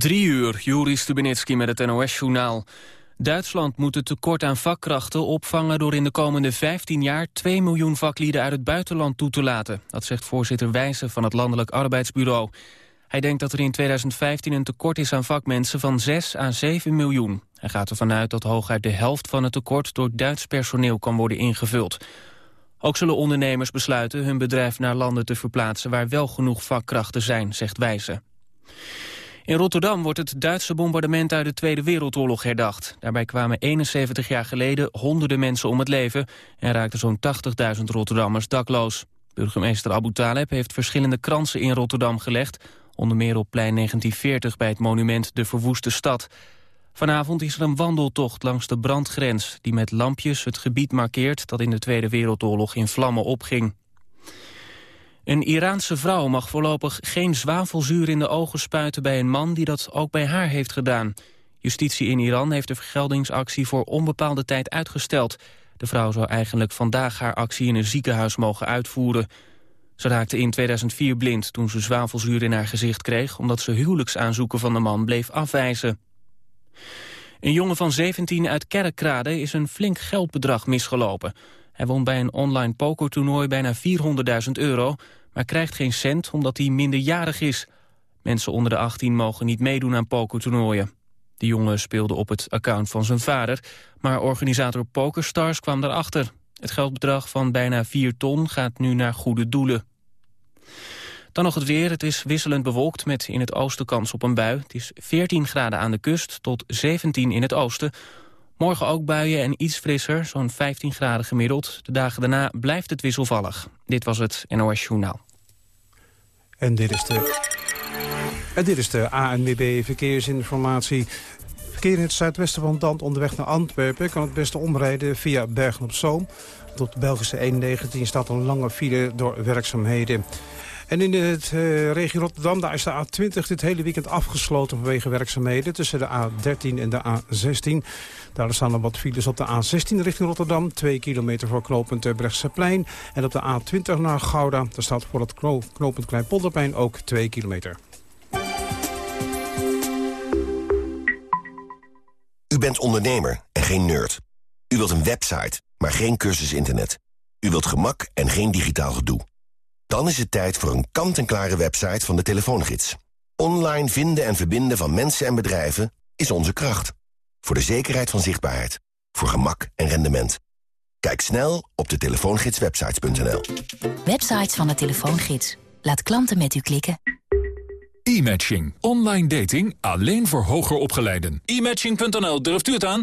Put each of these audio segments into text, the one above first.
Drie uur, Juri Stubenitski met het NOS-journaal. Duitsland moet het tekort aan vakkrachten opvangen... door in de komende 15 jaar 2 miljoen vaklieden uit het buitenland toe te laten. Dat zegt voorzitter Wijzen van het Landelijk Arbeidsbureau. Hij denkt dat er in 2015 een tekort is aan vakmensen van 6 à 7 miljoen. Hij gaat ervan uit dat hooguit de helft van het tekort... door Duits personeel kan worden ingevuld. Ook zullen ondernemers besluiten hun bedrijf naar landen te verplaatsen... waar wel genoeg vakkrachten zijn, zegt Wijzen. In Rotterdam wordt het Duitse bombardement uit de Tweede Wereldoorlog herdacht. Daarbij kwamen 71 jaar geleden honderden mensen om het leven... en raakten zo'n 80.000 Rotterdammers dakloos. Burgemeester Abu Taleb heeft verschillende kransen in Rotterdam gelegd... onder meer op plein 1940 bij het monument De Verwoeste Stad. Vanavond is er een wandeltocht langs de brandgrens... die met lampjes het gebied markeert dat in de Tweede Wereldoorlog in vlammen opging. Een Iraanse vrouw mag voorlopig geen zwavelzuur in de ogen spuiten bij een man die dat ook bij haar heeft gedaan. Justitie in Iran heeft de vergeldingsactie voor onbepaalde tijd uitgesteld. De vrouw zou eigenlijk vandaag haar actie in een ziekenhuis mogen uitvoeren. Ze raakte in 2004 blind toen ze zwavelzuur in haar gezicht kreeg... omdat ze huwelijksaanzoeken van de man bleef afwijzen. Een jongen van 17 uit Kerkrade is een flink geldbedrag misgelopen. Hij won bij een online pokertoernooi bijna 400.000 euro... maar krijgt geen cent omdat hij minderjarig is. Mensen onder de 18 mogen niet meedoen aan pokertoernooien. De jongen speelde op het account van zijn vader... maar organisator PokerStars kwam daarachter. Het geldbedrag van bijna 4 ton gaat nu naar goede doelen. Dan nog het weer. Het is wisselend bewolkt met in het oosten kans op een bui. Het is 14 graden aan de kust tot 17 in het oosten. Morgen ook buien en iets frisser, zo'n 15 graden gemiddeld. De dagen daarna blijft het wisselvallig. Dit was het NOS Journaal. En dit is de, en dit is de ANWB Verkeersinformatie. Verkeer in het zuidwesten van land onderweg naar Antwerpen... kan het beste omrijden via Bergen-op-Zoom. Tot de Belgische 119 staat een lange file door werkzaamheden. En in de uh, regio Rotterdam daar is de A20 dit hele weekend afgesloten vanwege werkzaamheden tussen de A13 en de A16. Daar staan er wat files op de A16 richting Rotterdam, 2 kilometer voor knooppunt Brechtseplein. En op de A20 naar Gouda, daar staat voor het knooppunt Kleinpolderplein ook 2 kilometer. U bent ondernemer en geen nerd. U wilt een website, maar geen cursus internet. U wilt gemak en geen digitaal gedoe. Dan is het tijd voor een kant-en-klare website van de telefoongids. Online vinden en verbinden van mensen en bedrijven is onze kracht. Voor de zekerheid van zichtbaarheid. Voor gemak en rendement. Kijk snel op de telefoongidswebsites.nl. Websites van de telefoongids. Laat klanten met u klikken. E-matching. Online dating alleen voor hoger opgeleiden. E-matching.nl, durft u het aan?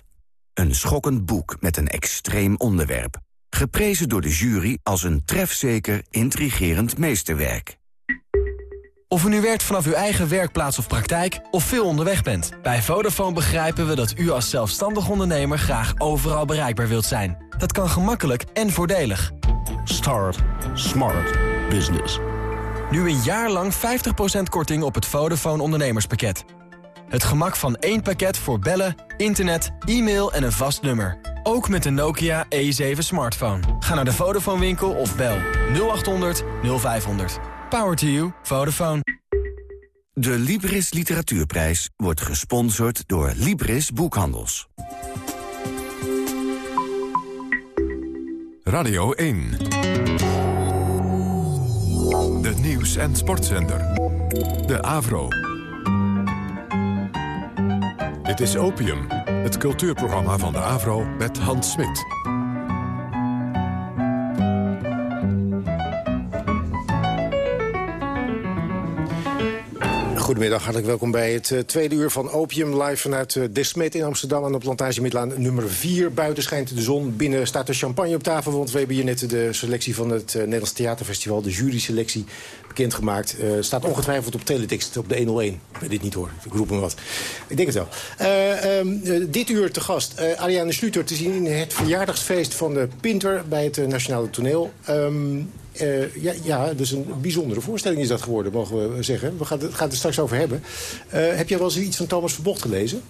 Een schokkend boek met een extreem onderwerp. Geprezen door de jury als een trefzeker, intrigerend meesterwerk. Of u nu werkt vanaf uw eigen werkplaats of praktijk of veel onderweg bent. Bij Vodafone begrijpen we dat u als zelfstandig ondernemer graag overal bereikbaar wilt zijn. Dat kan gemakkelijk en voordelig. Start Smart Business. Nu een jaar lang 50% korting op het Vodafone ondernemerspakket. Het gemak van één pakket voor bellen, internet, e-mail en een vast nummer. Ook met de Nokia E7 smartphone. Ga naar de Vodafone winkel of bel 0800 0500. Power to you. Vodafone. De Libris Literatuurprijs wordt gesponsord door Libris Boekhandels. Radio 1. De nieuws- en sportzender. De Avro. Dit is Opium, het cultuurprogramma van de Avro met Hans Smit. Goedemiddag, hartelijk welkom bij het uh, tweede uur van Opium. Live vanuit uh, in Amsterdam aan de plantage Midlaan nummer 4. Buiten schijnt de zon, binnen staat de champagne op tafel... want we hebben hier net de selectie van het uh, Nederlands Theaterfestival... de jury-selectie bekendgemaakt. staat ongetwijfeld op teletext op de 101. Ik dit niet hoor, ik roep hem wat. Ik denk het wel. Um, dit uur te gast Ariane Schluter te zien in het verjaardagsfeest van de Pinter... bij het Nationale Toneel. Um, uh, ja, ja, dus een bijzondere voorstelling is dat geworden, mogen we zeggen. We gaan het, gaan het er straks over hebben. Uh, heb jij wel eens iets van Thomas Verbocht gelezen?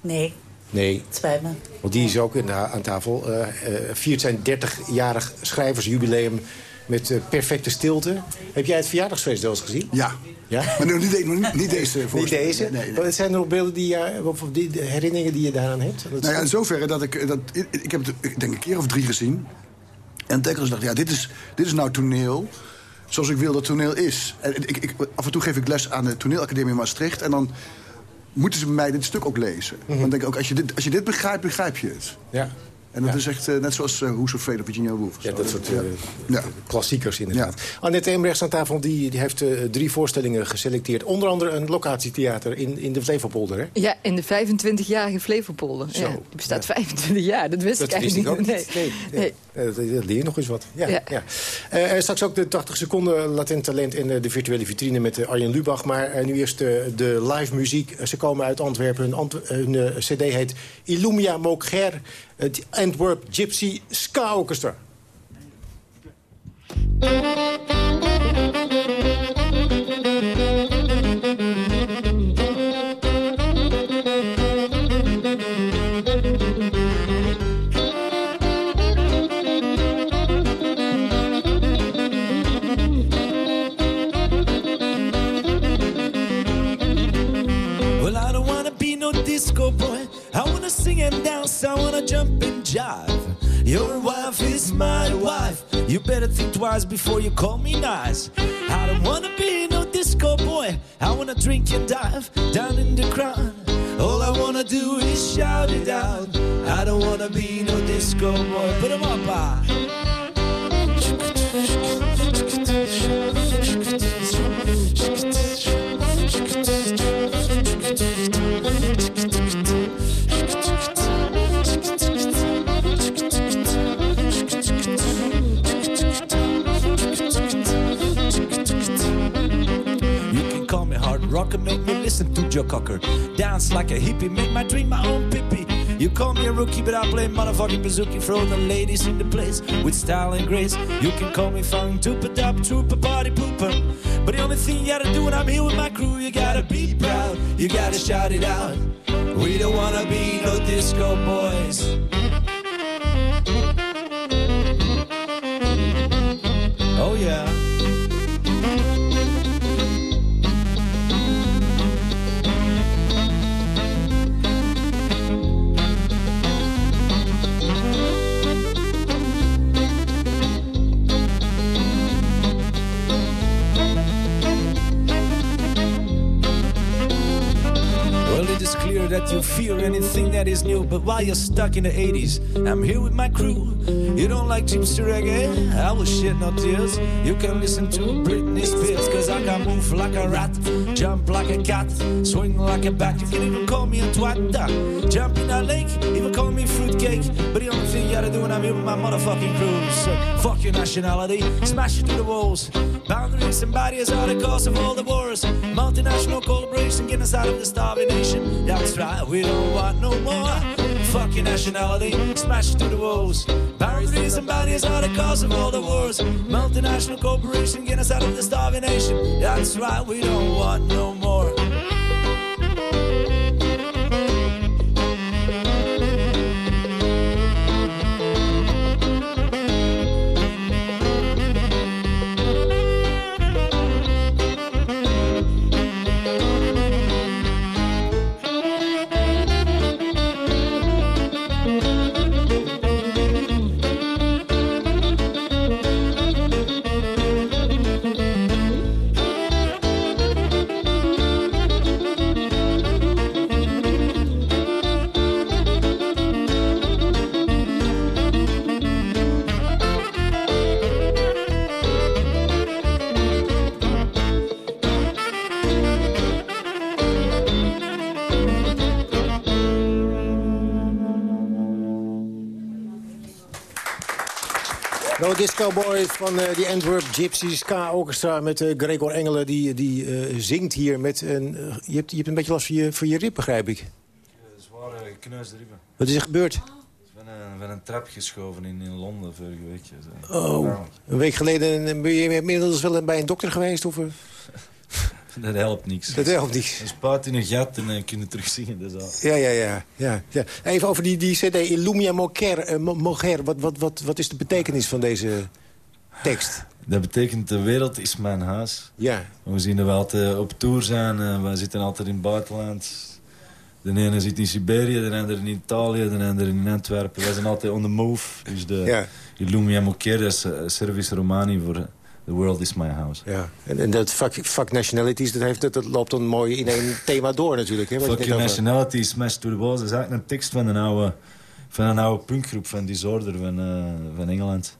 Nee. Nee. Het spijt me. Want die is ook in, aan tafel. Uh, viert zijn 30-jarig schrijversjubileum met perfecte stilte. Heb jij het verjaardagsfeest wel eens gezien? Ja. Ja? Maar nu, niet, niet, niet deze Niet deze? Nee, nee. Zijn er nog beelden die of die, herinneringen die je daaraan hebt? Dat nou ja, in zoverre dat ik... Dat, ik, ik heb het ik denk een keer of drie gezien. En telkens dacht ja, dit is, dit is nou toneel zoals ik wil dat toneel is. En ik, ik, af en toe geef ik les aan de toneelacademie Maastricht... en dan moeten ze bij mij dit stuk ook lezen. Mm -hmm. Dan denk ik ook, als je, dit, als je dit begrijpt, begrijp je het. Ja. En dat is echt uh, net zoals uh, Who's Afraid of Virginia Woolf. Ja, dat soort uh, ja. klassiekers inderdaad. Ja. Annette Emrechts aan tafel die, die heeft drie voorstellingen geselecteerd. Onder andere een locatietheater in, in de Flevopolder, hè? Ja, in de 25-jarige Flevopolder. Ja, die bestaat 25 jaar, dat wist dat ik eigenlijk niet. Nee. Nee, nee. nee. Dat, dat leer je nog eens wat. Ja, ja. straks ook de 80 seconden latent talent in de virtuele vitrine met Arjen Lubach. Maar nu eerst de, de live muziek. Ze komen uit Antwerpen. Hun, cd heet Illumia Moker. Het Antwerp Gypsy Ska Orchestra. Jive. Your wife is my wife. You better think twice before you call me nice. I don't wanna be no disco boy. I wanna drink and dive down in the crowd. All I wanna do is shout it out. I don't wanna be no disco boy. Put 'em up, ah. Rock make me listen to Joe Cocker. Dance like a hippie, make my dream my own pippy. You call me a rookie, but I play motherfucking bazooki. Throw the ladies in the place with style and grace. You can call me fun, toopa dap, trooper, party pooper. But the only thing you gotta do when I'm here with my crew, you gotta be proud, you gotta shout it out. We don't wanna be no disco boys. You fear anything that is new. But while you're stuck in the 80s, I'm here with my crew. You don't like gypsy reggae? I will shed no tears. You can listen to Britney Spears, cause I can move like a rat, jump like a cat, swing like a bat. You can even call me a twat. Uh, jump in a lake, even call me fruitcake. But the only thing you gotta do when I'm here with my motherfucking crew. So uh, fuck your nationality, smash it to the walls. Boundaries and barriers are the cause of all the wars. Multinational collaboration, get us out of the starving nation. That's right, we don't want no more. Fuck your nationality, smash to the walls. Boundaries and barriers are the cause of all the wars. Multinational corporation, get us out of the starving nation. That's right, we don't want no more. Disco Boys van uh, de Antwerp Gypsy Ska Orchestra... met uh, Gregor Engelen, die, die uh, zingt hier met een... je, hebt, je hebt een beetje last van je, van je rib, begrijp ik. zware kneusribben. Wat is er gebeurd? Ik ben, ben een trap geschoven in, in Londen vorige week. Oh, een week geleden ben je inmiddels wel bij een dokter geweest? Of, Dat helpt niks. Dat helpt niks. Een spuit in een gat en dan kun je terug zingen. Dus al. Ja, ja, ja, ja, ja. Even over die, die cd Illumia Moker. Uh, Moger. Wat, wat, wat, wat is de betekenis van deze tekst? Dat betekent de wereld is mijn huis. Ja. We zien dat we altijd op tour zijn. Uh, we zitten altijd in het buitenland. De ene zit in Siberië, de andere in Italië, de andere in Antwerpen. Wij zijn altijd on the move. Dus de ja. Illumia Moker is uh, service Romani voor... The world is my house. Ja, en, en dat fuck, fuck nationalities, dat, heeft, dat, dat loopt dan mooi in één thema door natuurlijk. Hè, fuck nationalities, smash to the walls. Dat is eigenlijk een tekst van een oude, van een oude punkgroep van Disorder van, uh, van Engeland.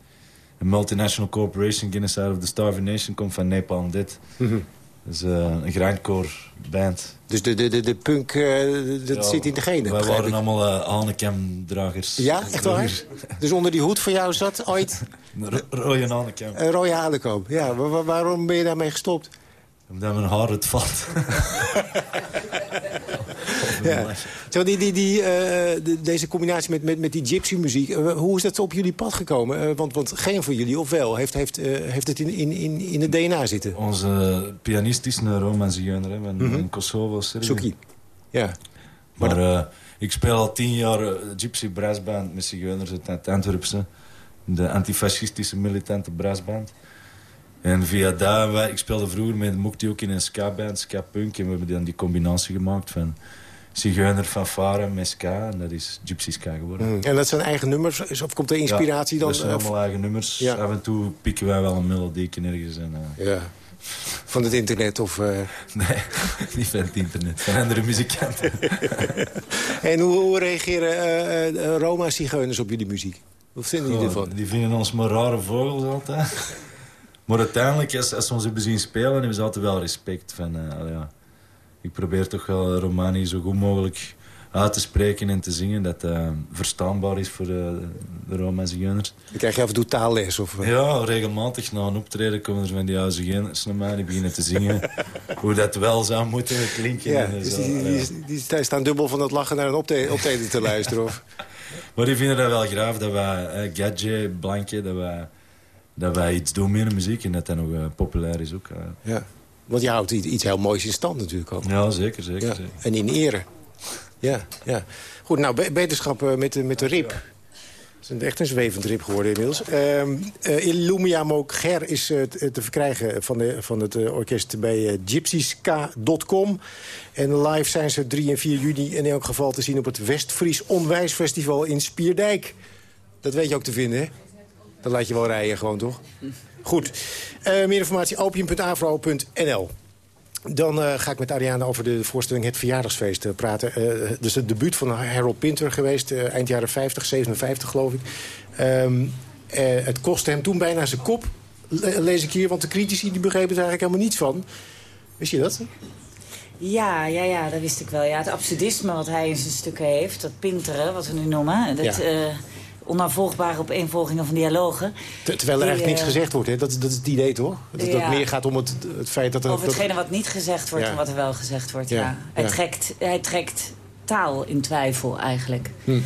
Een multinational corporation, Guinness Out of the Starving Nation, komt van Napalm Dead. Mm -hmm. Dat is uh, een grindcore band. Dus de, de, de, de punk, uh, dat ja, zit in de genen, Wij waren allemaal uh, Hanekem-dragers. Ja, echt waar? dus onder die hoed van jou zat ooit... Rode Hanekem. Een rode Hanekem, ja. Waar, waarom ben je daarmee gestopt? Omdat mijn haar het valt. ja. Zo, die, die, die, uh, de, deze combinatie met, met, met die gypsy-muziek, uh, hoe is dat op jullie pad gekomen? Uh, want, want geen van jullie, of wel, heeft, heeft, heeft het in, in, in, in het DNA zitten? Onze pianist is een mm -hmm. Kosovo, Servië. Ja. Maar, maar ik speel al tien jaar gypsy brassband met zigeuners uit Antwerpse. De antifascistische militante brassband. En via daar, ik speelde vroeger met Mukti ook in een ska-band, ska-punk. En we hebben dan die combinatie gemaakt van zigeuner, fanfare met ska. En dat is Gypsy Ska geworden. Mm. En dat zijn eigen nummers? Of komt de inspiratie ja, dan? dat zijn allemaal eigen nummers. Ja. Af en toe pikken wij wel een melodie ergens. En, uh... Ja. Van het internet of... Uh... Nee, niet van het internet. Van andere muzikanten. en hoe, hoe reageren uh, Roma-zigeuners op jullie muziek? Wat vinden die oh, ervan? Die vinden ons maar rare vogels altijd. Maar uiteindelijk, als, als we ons hebben zien spelen, hebben ze altijd wel respect. Van, uh, ja. Ik probeer toch wel Romani zo goed mogelijk uit te spreken en te zingen. Dat uh, verstaanbaar is voor uh, de Roma-zigeuners. Krijg je af en toe taalles? Of... Ja, regelmatig na een optreden komen er van die oude zigeuners naar mij. Die beginnen te zingen hoe dat wel zou moeten klinken. Ja, en dus zo. die, die, die, die, staan dubbel van het lachen naar een optreden, optreden te luisteren. Of... Maar die vinden dat wel graag dat wij, uh, Gadget, Blankje, dat wij dat wij iets doen de muziek en dat dat nog uh, populair is ook. Uh. Ja, want je houdt iets heel moois in stand natuurlijk ook. Ja, zeker, zeker. Ja. zeker. En in ere. Ja, ja. Goed, nou, be beterschap uh, met, de, met de rib. Het is echt een zwevend rib geworden inmiddels. Uh, Illumia Moger is te verkrijgen van, de, van het orkest bij gypsyska.com. En live zijn ze 3 en 4 juni in elk geval te zien... op het Westfries Onwijsfestival in Spierdijk. Dat weet je ook te vinden, hè? Dat laat je wel rijden gewoon, toch? Goed. Uh, meer informatie opium.avro.nl. Dan uh, ga ik met Ariane over de voorstelling Het Verjaardagsfeest uh, praten. Dus het debuut van Harold Pinter geweest, eind jaren 50, 57 geloof ik. Um, het kostte hem toen bijna zijn kop, le lees ik hier. Want de critici die begrepen er eigenlijk helemaal niets van. Wist je dat? Ja, ja, ja, dat wist ik wel. Ja, het absurdisme wat hij in zijn stukken heeft, dat pinteren, wat we nu noemen... Dat, ja onafvolgbare opeenvolgingen van dialogen. Ter, terwijl er eigenlijk niks gezegd wordt, hè? Dat, dat is het idee, toch? Dat het ja. meer gaat om het, het feit dat... Er, Over hetgene wat niet gezegd wordt Ja. en wat er wel gezegd wordt, ja. Hij. Trekt, hij trekt taal in twijfel, eigenlijk. Hm.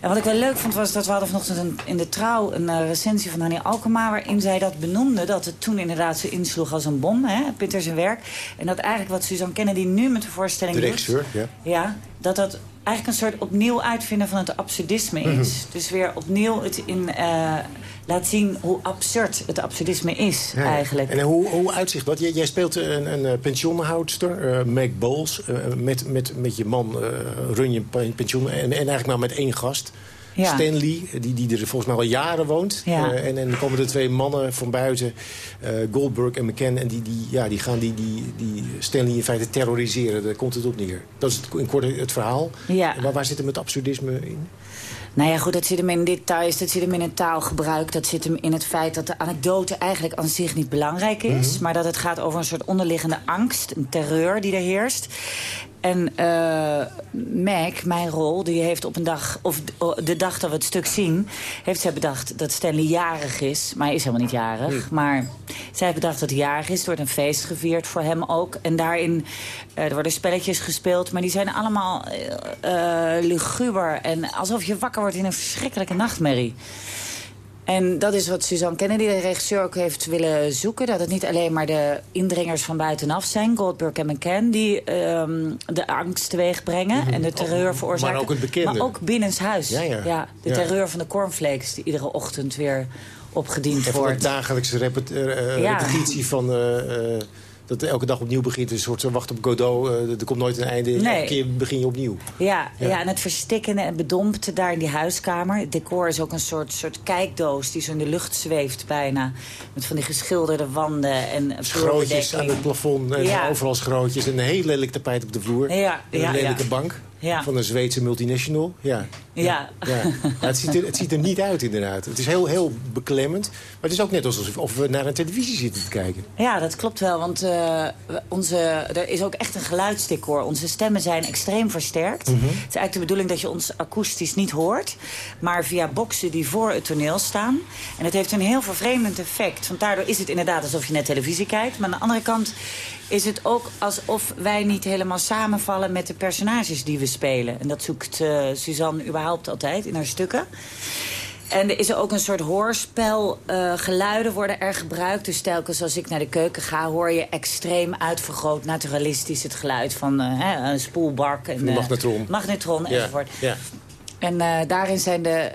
En wat ik wel leuk vond, was dat we hadden vanochtend een, in de trouw... een eh, recensie van Hanni Alkema... waarin zij dat benoemde, dat het toen inderdaad zo insloeg als een bom. Hè? Pinter zijn werk. En dat eigenlijk wat Suzanne Kennedy nu met de voorstelling De doet... ja. Ja, dat dat eigenlijk een soort opnieuw uitvinden van het absurdisme is. Mhm. Dus weer opnieuw het in, eh, laat zien hoe absurd het absurdisme is Ja, ja. eigenlijk. En hoe, hoe uitzicht dat? Jij, jij speelt een, een eh, pensioenhoudster, eh Meg Bowles. eh, met, met, met je man eh, run je pensioen. En, en eigenlijk maar met één gast. Ja. Stan Lee, die, die er volgens mij al jaren woont. Ja. En, en dan komen er twee mannen van buiten, Goldberg en McCann. En die, die, ja, die gaan die, die, die Stan Lee in feite terroriseren. Daar komt het op neer. Dat is het, in kort het verhaal. Ja. En waar, waar zit hem het absurdisme in? Nou ja, goed, dat zit hem in details, dat zit hem in het taalgebruik... dat zit hem in het feit dat de anekdote eigenlijk aan zich niet belangrijk is... Mhm. maar dat het gaat over een soort onderliggende angst, een terreur die er heerst. En uh, Mac, mijn rol, die heeft op een dag, of de dag dat we het stuk zien... heeft zij bedacht dat Stanley jarig is. Maar hij is helemaal niet jarig. Maar zij heeft bedacht dat hij jarig is. Er wordt een feest gevierd voor hem ook. En daarin uh, er worden spelletjes gespeeld. Maar die zijn allemaal uh, luguber. En alsof je wakker wordt in een verschrikkelijke nachtmerrie. En dat is wat Suzanne Kennedy, de regisseur, ook heeft willen zoeken. Dat het niet alleen maar de indringers van buitenaf zijn... Goldberg en McCann, die um, de angst teweeg brengen... Mm -hmm. en de terreur veroorzaken. Maar ook het bekende. Maar ook binnenshuis. Ja, ja. ja de ja. terreur van de cornflakes die iedere ochtend weer opgediend en wordt. de dagelijkse repet uh, ja. repetitie van... Uh, dat elke dag opnieuw begint. Een soort wacht op Godot. Uh, er komt nooit een einde. Nee. Elke keer begin je opnieuw. Ja, ja. ja, en het verstikken en bedompte daar in die huiskamer. Het decor is ook een soort, soort kijkdoos die zo in de lucht zweeft bijna. Met van die geschilderde wanden en Schrootjes aan het plafond. En ja. overal schrootjes. En een heel lelijk tapijt op de vloer. Ja, en een lelijke bank. Van een Zweedse multinational. Ja. Ja. ja. het, ziet er, het ziet er niet uit inderdaad. Het is heel, heel beklemmend. Maar het is ook net alsof of we naar een televisie zitten te kijken. Ja, dat klopt wel. Want uh, onze, er is ook echt een geluidsdecor. Onze stemmen zijn extreem versterkt. Mm -hmm. Het is eigenlijk de bedoeling dat je ons akoestisch niet hoort. Maar via boxen die voor het toneel staan. En het heeft een heel vervreemdend effect. Want daardoor is het inderdaad alsof je net televisie kijkt. Maar aan de andere kant is het ook alsof wij niet helemaal samenvallen met de personages die we spelen. En dat zoekt uh, Suzanne überhaupt altijd in haar stukken. En er is ook een soort hoorspel. Uh, geluiden worden er gebruikt. Dus telkens als ik naar de keuken ga... hoor je extreem uitvergroot, naturalistisch het geluid van uh, hè, een spoelbak. En, uh, magnetron. Magnetron ja. enzovoort. Ja. En daarin zijn de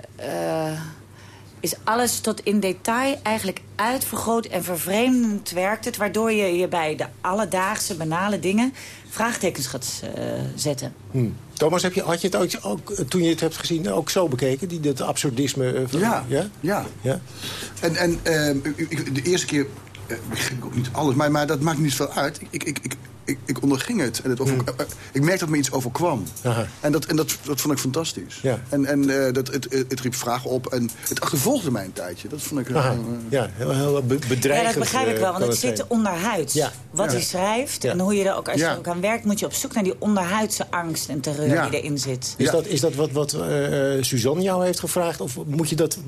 is alles tot in detail eigenlijk uitvergroot en vervreemdend werkt het... waardoor je je bij de alledaagse, banale dingen vraagtekens gaat uh, zetten. Hmm. Thomas, heb je, had je het ook, ook, toen je het hebt gezien ook zo bekeken? Die, dat absurdisme? Uh, van, ja, ja, ja. ja. En, en uh, de eerste keer begreep ik ook niet alles, maar, maar dat maakt niet veel uit. Ik, ik, ik, ik, ik onderging het. En het over, mm. Ik merkte dat me iets overkwam. Aha. En, dat, en dat, dat vond ik fantastisch. Ja. En, en uh, dat, het, het riep vragen op. En het achtervolgde mij een tijdje. Dat vond ik... Uh, ja, heel, heel bedreigend. Ja, dat begrijp ik wel. Want het, het zit onderhuids. Ja. Wat hij schrijft. En hoe je er ook, als je ook aan werkt, moet je op zoek naar die onderhuidse angst en terreur die erin zit. Is, dat, is dat wat, wat uh, Suzanne jou heeft gevraagd? Of moet je dat,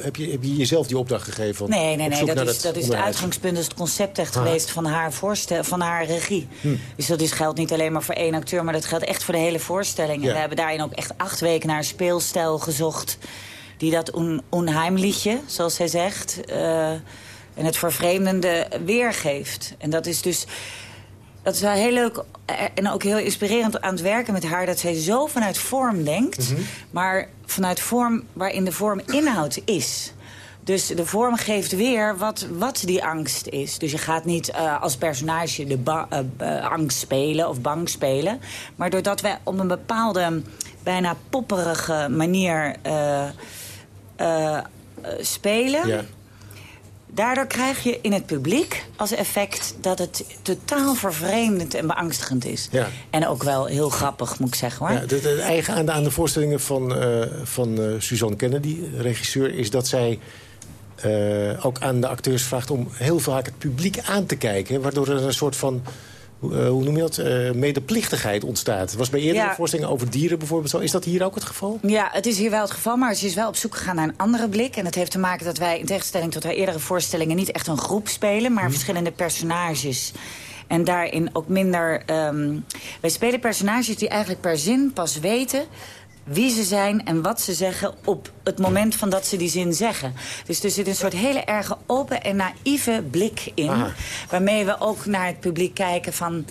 heb, je, heb je jezelf die opdracht gegeven? Van, nee, nee, nee. Dat is, dat is het uitgangspunt, dat is het concept echt geweest van haar, voorstel, van haar regie. Hm. Dus dat is geldt niet alleen maar voor één acteur... maar dat geldt echt voor de hele voorstelling. Ja. En we hebben daarin ook echt acht weken naar een speelstijl gezocht... die dat un onheimliedje, zoals zij zegt... Uh, en het vervreemdende weergeeft. En dat is dus... Dat is wel heel leuk en ook heel inspirerend aan het werken met haar... dat zij zo vanuit vorm denkt, mm -hmm. maar vanuit vorm waarin de vorm inhoud is... Dus de vorm geeft weer wat, wat die angst is. Dus je gaat niet uh, als personage de uh, uh, angst spelen of bang spelen. Maar doordat wij op een bepaalde, bijna popperige manier spelen... Ja. Daardoor krijg je in het publiek als effect dat het totaal vervreemdend en beangstigend is. Ja. En ook wel heel grappig, moet ik zeggen hoor. Ja, het eigen aan de, aan de voorstellingen van, van Suzanne Kennedy, regisseur, is dat zij uh, ook aan de acteurs vraagt om heel vaak het publiek aan te kijken. Waardoor er een soort van, uh, hoe noem je dat, uh, medeplichtigheid ontstaat. Het was bij eerdere ja. voorstellingen over dieren bijvoorbeeld zo. Is dat hier ook het geval? Ja, het is hier wel het geval, maar ze is wel op zoek gegaan naar een andere blik. En dat heeft te maken dat wij in tegenstelling tot haar eerdere voorstellingen... niet echt een groep spelen, maar Mhm. verschillende personages... En daarin ook minder... Um, wij spelen personages die eigenlijk per zin pas weten wie ze zijn en wat ze zeggen op het moment van dat ze die zin zeggen. Dus er zit een soort hele erge open en naïeve blik in... Aha. waarmee we ook naar het publiek kijken van...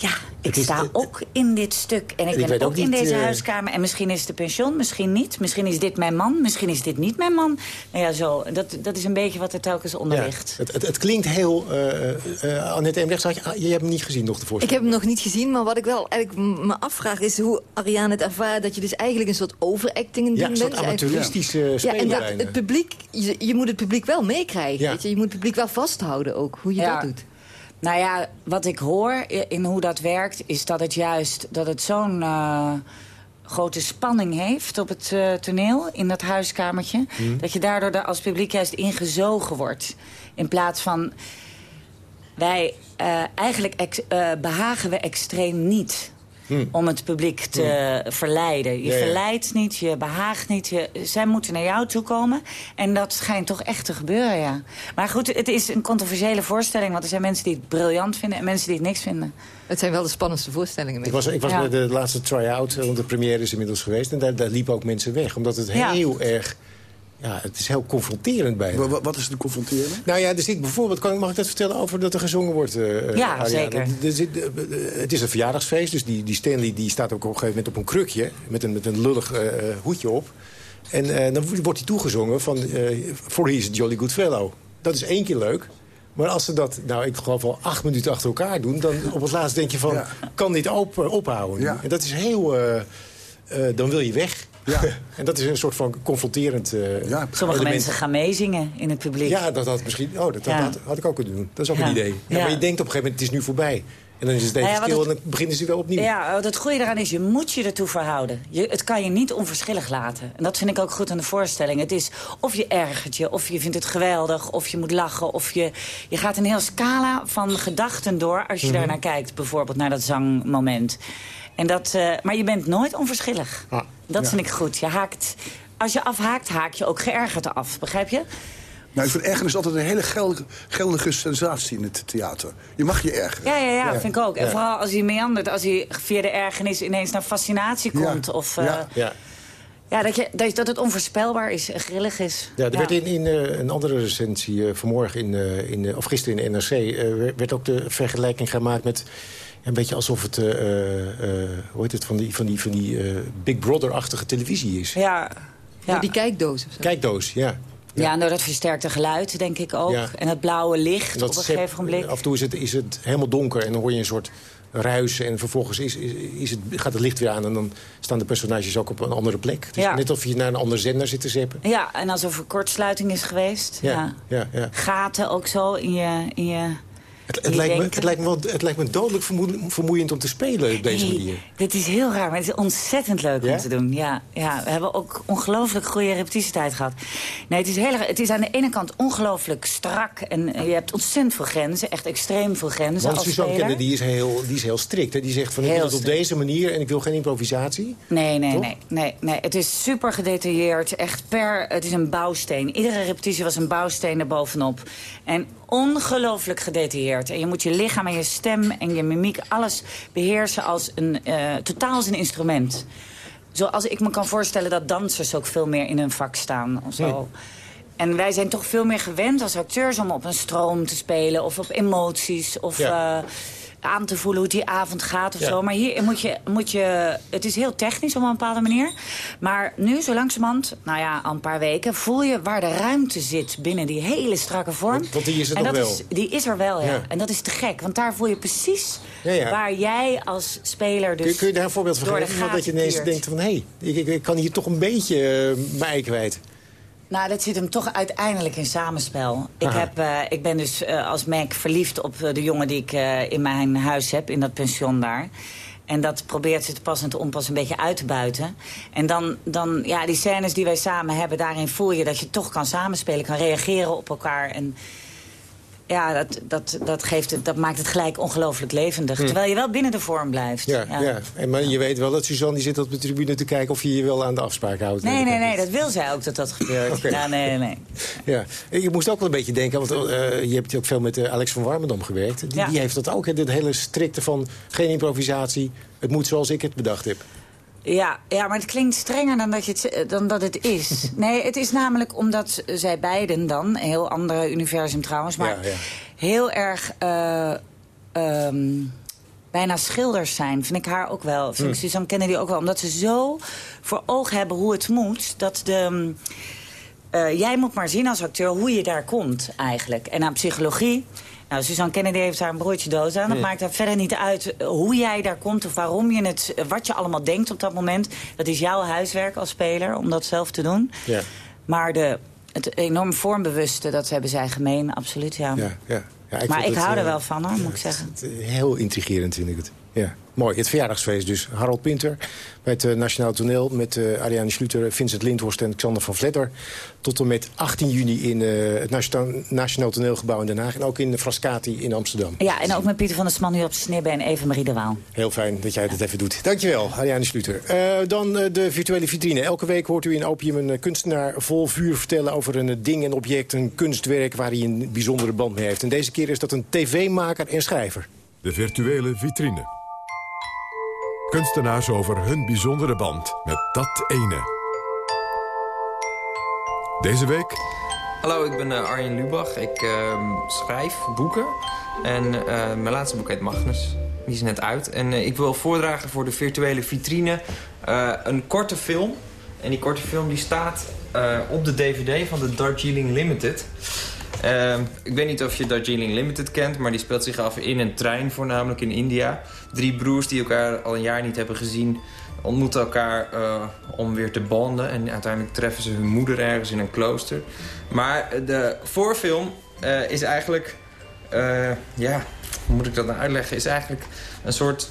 ja, ik sta ook in dit stuk en ik, ik ben ook, ook in niet, deze uh... huiskamer... en misschien is het de pension, misschien niet. Misschien is dit mijn man, misschien is dit niet mijn man. Nou ja, zo. Dat, dat is een beetje wat er telkens onder ja, ligt. Het, het, het, klinkt heel... Uh, uh, Annette Emrecht, je, je hebt hem niet gezien nog de voorstelling. Ik heb hem nog niet gezien, maar wat ik wel eigenlijk me afvraag... is hoe Ariane het ervaart dat je dus eigenlijk een soort overacting in ja, bent. een soort amateuristische ja. ja, en dat het publiek, je, je, moet het publiek wel meekrijgen. Ja. Weet je? je moet het publiek wel vasthouden ook, hoe je Ja. dat doet. Nou ja, wat ik hoor in hoe dat werkt... is dat het juist dat het zo'n uh, grote spanning heeft op het uh, toneel... in dat huiskamertje. Hmm. Dat je daardoor als publiek juist ingezogen wordt. In plaats van... Wij, uh, eigenlijk ex, behagen we extreem niet. Om het publiek te verleiden. Je Ja, ja. verleidt niet, je behaagt niet. Je, zij moeten naar jou toe komen. En dat schijnt toch echt te gebeuren, ja. Maar goed, het is een controversiële voorstelling. Want er zijn mensen die het briljant vinden en mensen die het niks vinden. Het zijn wel de spannendste voorstellingen. Ik was, ik was Ja. bij de laatste try-out, eh, want de première is inmiddels geweest. En daar, daar liepen ook mensen weg. Omdat het Ja. heel erg... Ja, het is heel confronterend bij. Wa- wa- Wat is de confronterende? Nou ja, er zit bijvoorbeeld, kan, mag ik dat vertellen over dat er gezongen wordt? eh, Ja, Ariane? zeker. Er zit, eh, eh, het is een verjaardagsfeest, dus die, die Stanley die staat ook op een gegeven moment op een krukje... met een, met een lullig eh, eh, hoedje op. En eh, dan wordt hij toegezongen van eh For He's a Jolly Good Fellow. Dat is één keer leuk. Maar als ze dat, nou, ik geloof wel acht minuten achter elkaar doen... dan op het laatst denk je van, kan dit op, ophouden? Ja. En dat is heel... eh, eh, dan wil je weg. en dat is een soort van confronterend eh Sommige element. mensen gaan meezingen in het publiek. Ja, dat had misschien. Oh, dat, dat Ja. had, had ik ook kunnen doen. Dat is ook Ja. een idee. Ja, Ja. Maar je denkt op een gegeven moment, het is nu voorbij. En dan is het even Nou ja, stil het- en dan beginnen ze weer opnieuw. Ja, wat het goede eraan is, je moet je ertoe verhouden. Je, het kan je niet onverschillig laten. En dat vind ik ook goed aan de voorstelling. Het is of je ergert je, of je vindt het geweldig, of je moet lachen. Of je, je gaat een heel scala van gedachten door als je Mhm. daarnaar kijkt. Bijvoorbeeld naar dat zangmoment. En dat, eh, maar je bent nooit onverschillig. Ah, dat ja. vind ik goed. Je haakt, als je afhaakt, haak je ook geërgerd af. Begrijp je? Nou, ik vind ergernis altijd een hele geldige, geldige sensatie in het theater. Je mag je ergeren. Ja, ja, ja, vind ik ook. En Ja. vooral als hij meandert, als hij via de ergernis ineens naar fascinatie Ja. komt. Of, eh, Ja. Ja. Ja, dat, je, dat, dat het onvoorspelbaar is en grillig is. Ja, er werd in, in eh, een andere recensie eh, vanmorgen, in, eh, in, eh, of gisteren in de NRC... eh, werd ook de vergelijking gemaakt met... Een beetje alsof het, eh, eh, eh, hoe heet het, van die, van die, van die eh, Big Brother-achtige televisie is. Ja, ja. Die kijkdoos of zo. Kijkdoos, ja. ja, door dat versterkte geluid, denk ik ook. Ja. En het blauwe licht En op een gegeven moment. Af en toe is het, is het helemaal donker en dan hoor je een soort ruis... en vervolgens is, is, is het, gaat het licht weer aan... en dan staan de personages ook op een andere plek. Het is Ja. net of je naar een andere zender zit te zeppen. Ja, en alsof er kortsluiting is geweest. Ja. Ja, ja, ja. Gaten ook zo in je... In je Het, het, lijkt me, het, lijkt me wel, het lijkt me dodelijk vermoe- vermoeiend om te spelen op deze Nee, manier. dit is heel raar, maar het is ontzettend leuk Ja? om te doen. Ja, ja, we hebben ook ongelooflijk goede repetitietijd gehad. Nee, het is, heel, het is aan de ene kant ongelooflijk strak. En je hebt ontzettend veel grenzen, echt extreem veel grenzen Want als Suzanne speler. Kennedy is heel, die is heel strikt. Hè? Die zegt van ik wil het op deze manier en ik wil geen improvisatie. Nee, nee, Toch? nee, nee, nee. Het is super gedetailleerd. Echt per... Het is een bouwsteen. Iedere repetitie was een bouwsteen erbovenop. En ongelooflijk gedetailleerd. En je moet je lichaam en je stem en je mimiek... alles beheersen als een... eh, totaal als een instrument. Zoals ik me kan voorstellen dat dansers ook veel meer in hun vak staan. Of zo. En wij zijn toch veel meer gewend als acteurs om op een stroom te spelen... of op emoties, of... Ja. eh, aan te voelen hoe die avond gaat of Ja. zo. Maar hier moet je, moet je... Het is heel technisch op een bepaalde manier. Maar nu, zo langzamerhand, nou ja, al een paar weken... voel je waar de ruimte zit binnen die hele strakke vorm. Want- die is er en dat wel? Is, die is er wel, ja. Ja. En dat is te gek, want daar voel je precies... Ja, waar jij als speler dus... kun, je, kun je daar een voorbeeld van geven? Dat je ineens denkt van... hé, hey, ik, ik, ik kan hier toch een beetje uh, mijn ei kwijt. Nou, dat zit hem toch uiteindelijk in samenspel. Ik, heb, eh, ik ben dus eh, als Mac verliefd op eh, de jongen die ik in mijn huis heb, in dat pension daar. En dat probeert ze te pas en te onpas een beetje uit te buiten. En dan, dan, ja, die scènes die wij samen hebben, daarin voel je dat je toch kan samenspelen, kan reageren op elkaar. En ja, dat, dat, dat, geeft het, dat maakt het gelijk ongelooflijk levendig. Hm. Terwijl je wel binnen de vorm blijft. Ja, ja. En, maar je weet wel dat Suzanne die zit op de tribune te kijken... of je je wel aan de afspraak houdt. Nee, nee, nee, dat wil zij ook dat dat gebeurt. Ja, nee, nee, nee. Ja. Je moest ook wel een beetje denken, want eh, je hebt ook veel met eh, Alex van Warmerdam gewerkt. Die, Ja. die heeft dat ook, hè, dit hele strikte van geen improvisatie. Het moet zoals ik het bedacht heb. Ja, ja, maar het klinkt strenger dan dat, je het, dan dat het is. Nee, het is namelijk omdat zij beiden dan... een heel andere universum trouwens... maar Ja, ja. heel erg... eh, ehm, bijna schilders zijn, vind ik haar ook wel. Vind ik Hm. Suzanne Kennedy ook wel. Omdat ze zo voor ogen hebben hoe het moet... dat de... eh, jij moet maar zien als acteur hoe je daar komt eigenlijk. En aan psychologie... Nou, Suzanne Kennedy heeft daar een broodje dood aan. Dat maakt daar verder niet uit eh, hoe jij daar komt... of waarom je het, eh, wat je allemaal denkt op dat moment. Dat is jouw huiswerk als speler, om dat zelf te doen. Ja, Maar de, het enorm vormbewuste, dat hebben zij gemeen, absoluut, ja. ja, ja. ja maar vond ik het, hou er eh, wel van, hoor, moet ik zeggen. het, Heel intrigerend vind ik het. Ja, mooi. Het verjaardagsfeest dus. Harold Pinter bij het eh, Nationaal Toneel... met uh, Ariane Schluter, Vincent Lindhorst en Xander van Vletter. Tot en met 18 juni in uh, het Nationaal, Nationaal Toneelgebouw in Den Haag. En ook in de Frascati in Amsterdam. Ja, en ook met Pieter van der Sman nu op Snibbe en Eva-Marie de Waal. Heel fijn dat jij dat even doet. Dankjewel, Ariane Schluter. dan de virtuele vitrine. Elke week hoort u in Opium een kunstenaar vol vuur vertellen... over een ding, een object, een kunstwerk... waar hij een bijzondere band mee heeft. En deze keer is dat een tv-maker en schrijver. De virtuele vitrine. Kunstenaars over hun bijzondere band met dat ene. Deze week... Hallo, ik ben uh, Arjen Lubach. Ik uh, schrijf boeken. En uh, mijn laatste boek heet Magnus. Die is net uit. En ik wil voordragen voor de virtuele vitrine een korte film. En die korte film die staat op de DVD van de Darjeeling Limited... Uh, ik weet niet of je Darjeeling Limited kent, maar die speelt zich af in een trein, voornamelijk in India. Drie broers die elkaar al een jaar niet hebben gezien, ontmoeten elkaar uh, om weer te bonden. En uiteindelijk treffen ze hun moeder ergens in een klooster. Maar de voorfilm uh, is eigenlijk, ja, hoe moet ik dat nou uitleggen? Is eigenlijk een soort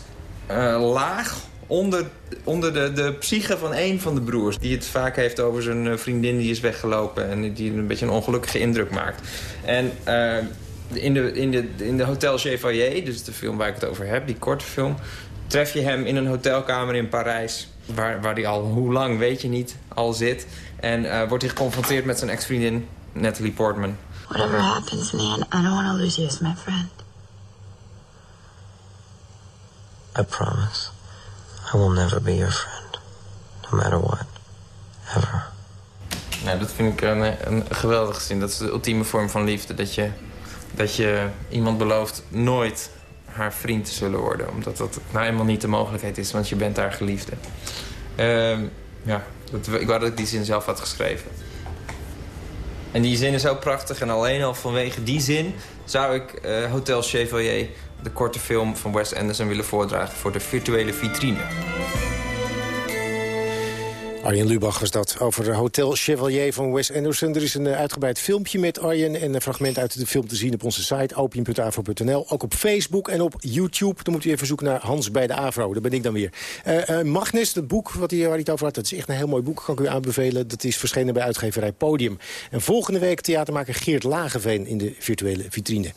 laag onder, onder de, de psyche van een van de broers. Die het vaak heeft over zijn eh, vriendin die is weggelopen... en die een beetje een ongelukkige indruk maakt. En uh, in, de, in, de, in de Hotel Chevalier, dus de film waar ik het over heb... die korte film, tref je hem in een hotelkamer in Parijs... waar, waar hij al, hoe lang weet je niet, al zit. En uh, wordt hij geconfronteerd met zijn ex-vriendin, Natalie Portman. Whatever happens, man, I don't want to lose you as my friend. I promise. I will never be your friend. No matter what. Ever. Nou, dat vind ik een, een zin. Dat is de ultieme vorm van liefde. Dat je, dat je iemand belooft nooit haar vriend te zullen worden. Omdat dat nou eenmaal niet de mogelijkheid is, want je bent haar geliefde. Uh, ja, dat, ik wou dat ik die zin zelf had geschreven. En die zin is zo prachtig. En alleen al vanwege die zin zou ik uh, Hotel Chevalier de korte film van Wes Anderson willen voordragen voor de virtuele vitrine. Arjen Lubach was dat over Hotel Chevalier van Wes Anderson. Er is een eh, uitgebreid filmpje met Arjen en een fragment uit de film te zien op onze site opium.avro.nl. Ook op Facebook en op YouTube. Dan moet u even zoeken naar Hans bij de Avro. Daar ben ik dan weer. Uh, uh, Magnus, het boek wat hij, waar hij het over had, dat is echt een heel mooi boek. Kan ik u aanbevelen. Dat is verschenen bij uitgeverij Podium. En volgende week theatermaker Geert Lageveen in de virtuele vitrine.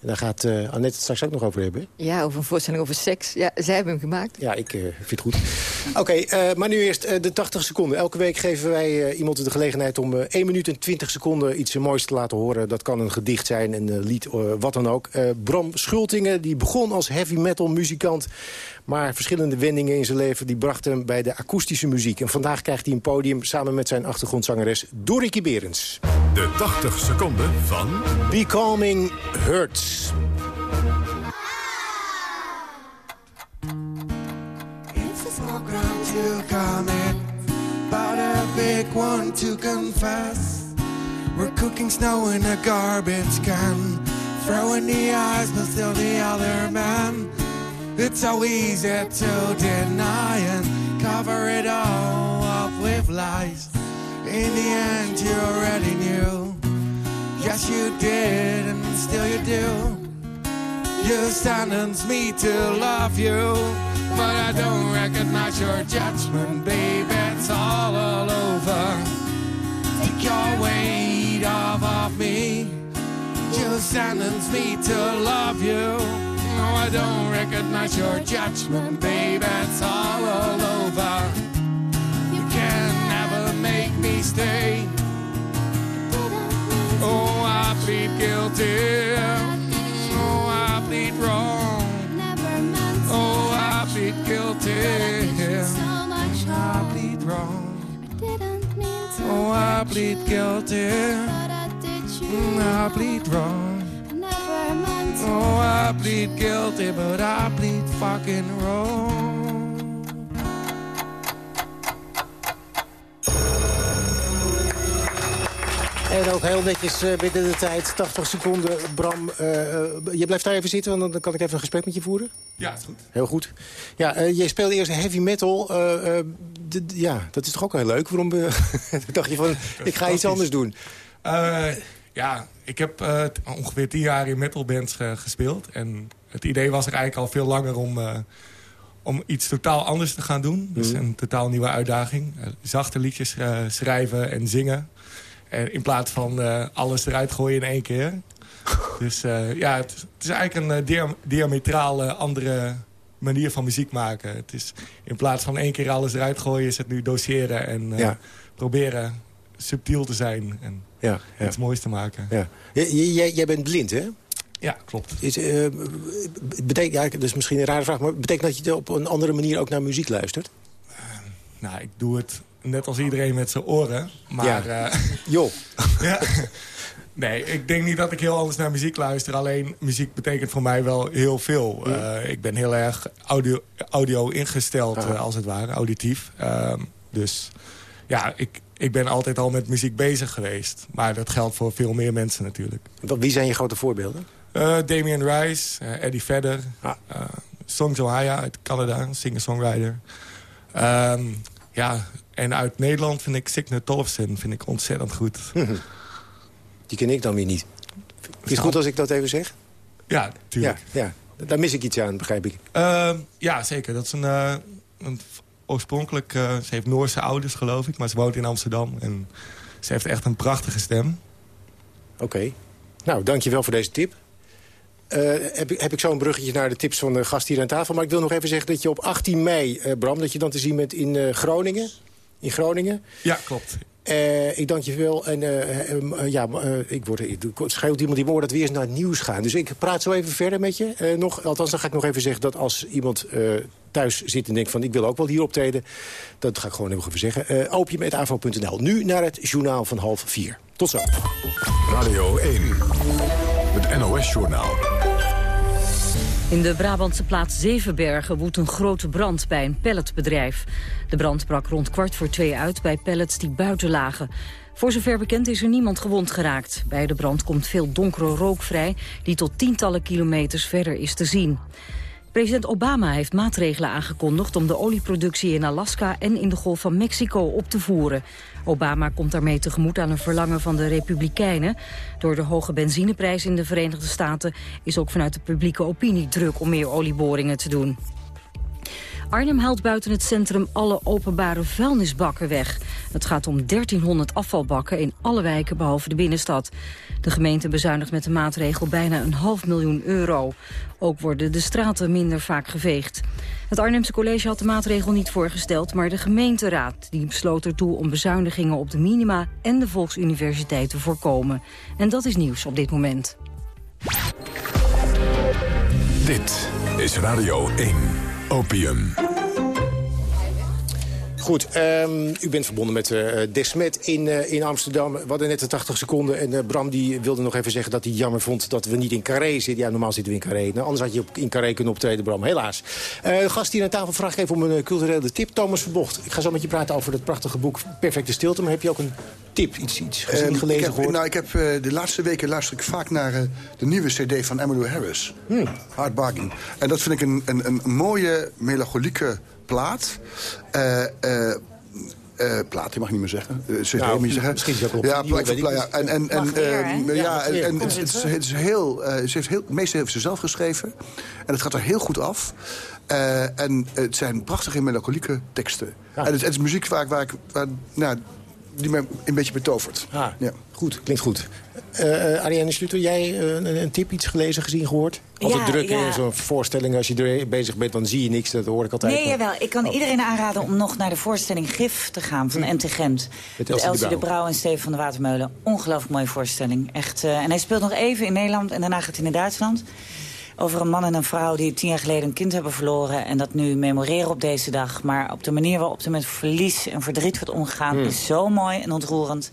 En daar gaat uh, Annette het straks ook nog over hebben. Ja, over een voorstelling over seks. Ja, zij hebben hem gemaakt. Ja, ik vind het goed. Oké, okay, maar nu eerst de 80 seconden. Elke week geven wij uh, iemand de gelegenheid om uh, 1 minuut en 20 seconden iets moois te laten horen. Dat kan een gedicht zijn, een lied, uh, wat dan ook. Bram Schultingen die begon als heavy metal muzikant. Maar verschillende wendingen in zijn leven die brachten hem bij de akoestische muziek. En vandaag krijgt hij een podium samen met zijn achtergrondzangeres Dorikie Berends. De 80 seconden van... Becoming Hurts. It's a small ground to come one to confess. We're cooking snow in a garbage can, throwing the eyes, but still the other man. It's so easy to deny and cover it all up with lies. In the end, you already knew. Yes, you did, and still you do. You sentence me to love you, but I don't recognize your judgment, babe. It's all, all over. Take your weight off of me. You sentence me to love you. No, I don't recognize your judgment, baby. It's all, all over. You can never make me stay. Oh, I plead guilty. I bleed wrong. I didn't mean to. Oh, I bleed mm, oh, guilty. But I did you. I bleed wrong. I never meant to. Oh, I bleed guilty, but I bleed fucking wrong. En ook heel netjes uh, binnen de tijd, 80 seconden. Bram, uh, je blijft daar even zitten, want dan kan ik even een gesprek met je voeren. Ja, is goed. Heel goed. Ja, uh, je speelde eerst heavy metal. ja, dat is toch ook heel leuk? Waarom dacht je van, ik ga iets anders doen? ja, ik heb ongeveer tien jaar in metalbands gespeeld. En het idee was er eigenlijk al veel langer om, eh, om iets totaal anders te gaan doen. Dus Mhm. een totaal nieuwe uitdaging. Eh, zachte liedjes eh, schrijven en zingen. In plaats van eh, alles eruit gooien in één keer. dus eh, ja, het, het is eigenlijk een eh, dia- diametraal andere manier van muziek maken. Het is, in plaats van één keer alles eruit gooien... is het nu doseren en Ja. proberen subtiel te zijn. En Ja, ja. iets moois te maken. Ja. Jij, jij bent blind, hè? Ja, klopt. Is, betekent, ja, dat is misschien een rare vraag, maar betekent dat je op een andere manier ook naar muziek luistert? Nou, ik doe het net als iedereen met zijn oren. Maar, Ja. eh, Joh. ja. Nee, ik denk niet dat ik heel anders naar muziek luister. Alleen muziek betekent voor mij wel heel veel. Eh, ik ben heel erg audio, audio ingesteld, Ah. eh, als het ware, auditief. Ehm, dus ja, ik, ik ben altijd al met muziek bezig geweest. Maar dat geldt voor veel meer mensen natuurlijk. Wat- Wie zijn je grote voorbeelden? Damien Rice, Eddie Vedder, Ah. Song Johaja uit Canada, singer-songwriter. Ehm, ja, en uit Nederland vind ik Signe Tolfsen vind ik ontzettend goed. Die ken ik dan weer niet. Is het goed als ik dat even zeg? Ja, tuurlijk. Ja, ja. Daar mis ik iets aan, begrijp ik. Ehm, ja, zeker. Dat is een, eh, een oorspronkelijk... eh, ze heeft Noorse ouders, geloof ik, maar ze woont in Amsterdam. En ze heeft echt een prachtige stem. Oké. Nou, dankjewel voor deze tip. Eh, heb, ik, heb ik zo een bruggetje naar de tips van de gast hier aan tafel. Maar ik wil nog even zeggen dat je op 18 mei, eh, Bram... dat je dan te zien bent in eh, Groningen. In Groningen. Ja, klopt. Eh, ik dank je wel. En ja, eh, ik word, ik, het schreeuwt iemand die me hoort dat we eerst naar het nieuws gaan. Dus ik praat zo even verder met je. Eh, nog, althans, dan ga ik nog even zeggen dat als iemand eh, thuis zit en denkt van... ik wil ook wel hier optreden, dat ga ik gewoon even zeggen. Uh, opium.avo.nl. Nu naar het journaal van half vier. Tot zo. Radio 1. Het NOS-journaal. In de Brabantse plaats Zevenbergen woedt een grote brand bij een pelletbedrijf. De brand brak rond kwart voor twee uit bij pellets die buiten lagen. Voor zover bekend is er niemand gewond geraakt. Bij de brand komt veel donkere rook vrij die tot tientallen kilometers verder is te zien. President Obama heeft maatregelen aangekondigd om de olieproductie in Alaska en in de Golf van Mexico op te voeren. Obama komt daarmee tegemoet aan een verlangen van de Republikeinen. Door de hoge benzineprijs in de Verenigde Staten is ook vanuit de publieke opinie druk om meer olieboringen te doen. Arnhem haalt buiten het centrum alle openbare vuilnisbakken weg. Het gaat om 1300 afvalbakken in alle wijken behalve de binnenstad. De gemeente bezuinigt met de maatregel bijna een half miljoen euro. Ook worden de straten minder vaak geveegd. Het Arnhemse college had de maatregel niet voorgesteld... maar de gemeenteraad die besloot ertoe om bezuinigingen op de minima... en de Volksuniversiteit te voorkomen. En dat is nieuws op dit moment. Dit is Radio 1. Opium. Goed, um, u bent verbonden met uh, Desmet in, uh, in Amsterdam. We hadden net de 80 seconden en uh, Bram die wilde nog even zeggen dat hij jammer vond dat we niet in Carré zitten. Ja, normaal zitten we in Carré. Nou, anders had je op, in Carré kunnen optreden, Bram. Helaas. Gast hier aan tafel vraag even om een culturele tip. Thomas Verbocht, ik ga zo met je praten over het prachtige boek Perfecte Stilte. Maar heb je ook een tip, iets, iets gezien, uh, gelezen, ik heb? Nou, ik heb de laatste weken luister ik vaak naar de nieuwe cd van Emmylou Harris. Hmm. Hard Bargain. En dat vind ik een, een, een mooie, melancholieke plaat. Uh, uh, plaat, je mag niet meer zeggen. Uh, CD, nou, je zeggen. Misschien ook op ja, video, weet ja, en, en, en, uh, ja, en, en het, het, het, is heel, ze heeft heel, het meeste heeft ze zelf geschreven. En het gaat er heel goed af. Uh, en het zijn prachtige melancholieke teksten. Ja. En het, het, is muziek waar, waar ik, waar, nou, die me een beetje betovert. Ah, ja. Goed, klinkt goed. Uh, Ariane Sluter, jij uh, een, een, tip, iets gelezen, gezien, gehoord? Altijd ja, druk ja. in zo'n voorstelling. Als je er bezig bent, dan zie je niks. Dat hoor ik altijd. Nee, jawel. Ik kan oh. iedereen aanraden om nog naar de voorstelling GIF te gaan van Ente Gent. Met Elsie, Elsie de, de Brouw en Steven van de Watermeulen. Ongelooflijk mooie voorstelling. Echt, uh, en hij speelt nog even in Nederland en daarna gaat hij naar Duitsland. Over een man en een vrouw die tien jaar geleden een kind hebben verloren... en dat nu memoreren op deze dag. Maar op de manier waarop er met verlies en verdriet wordt omgegaan... Hmm. is zo mooi en ontroerend.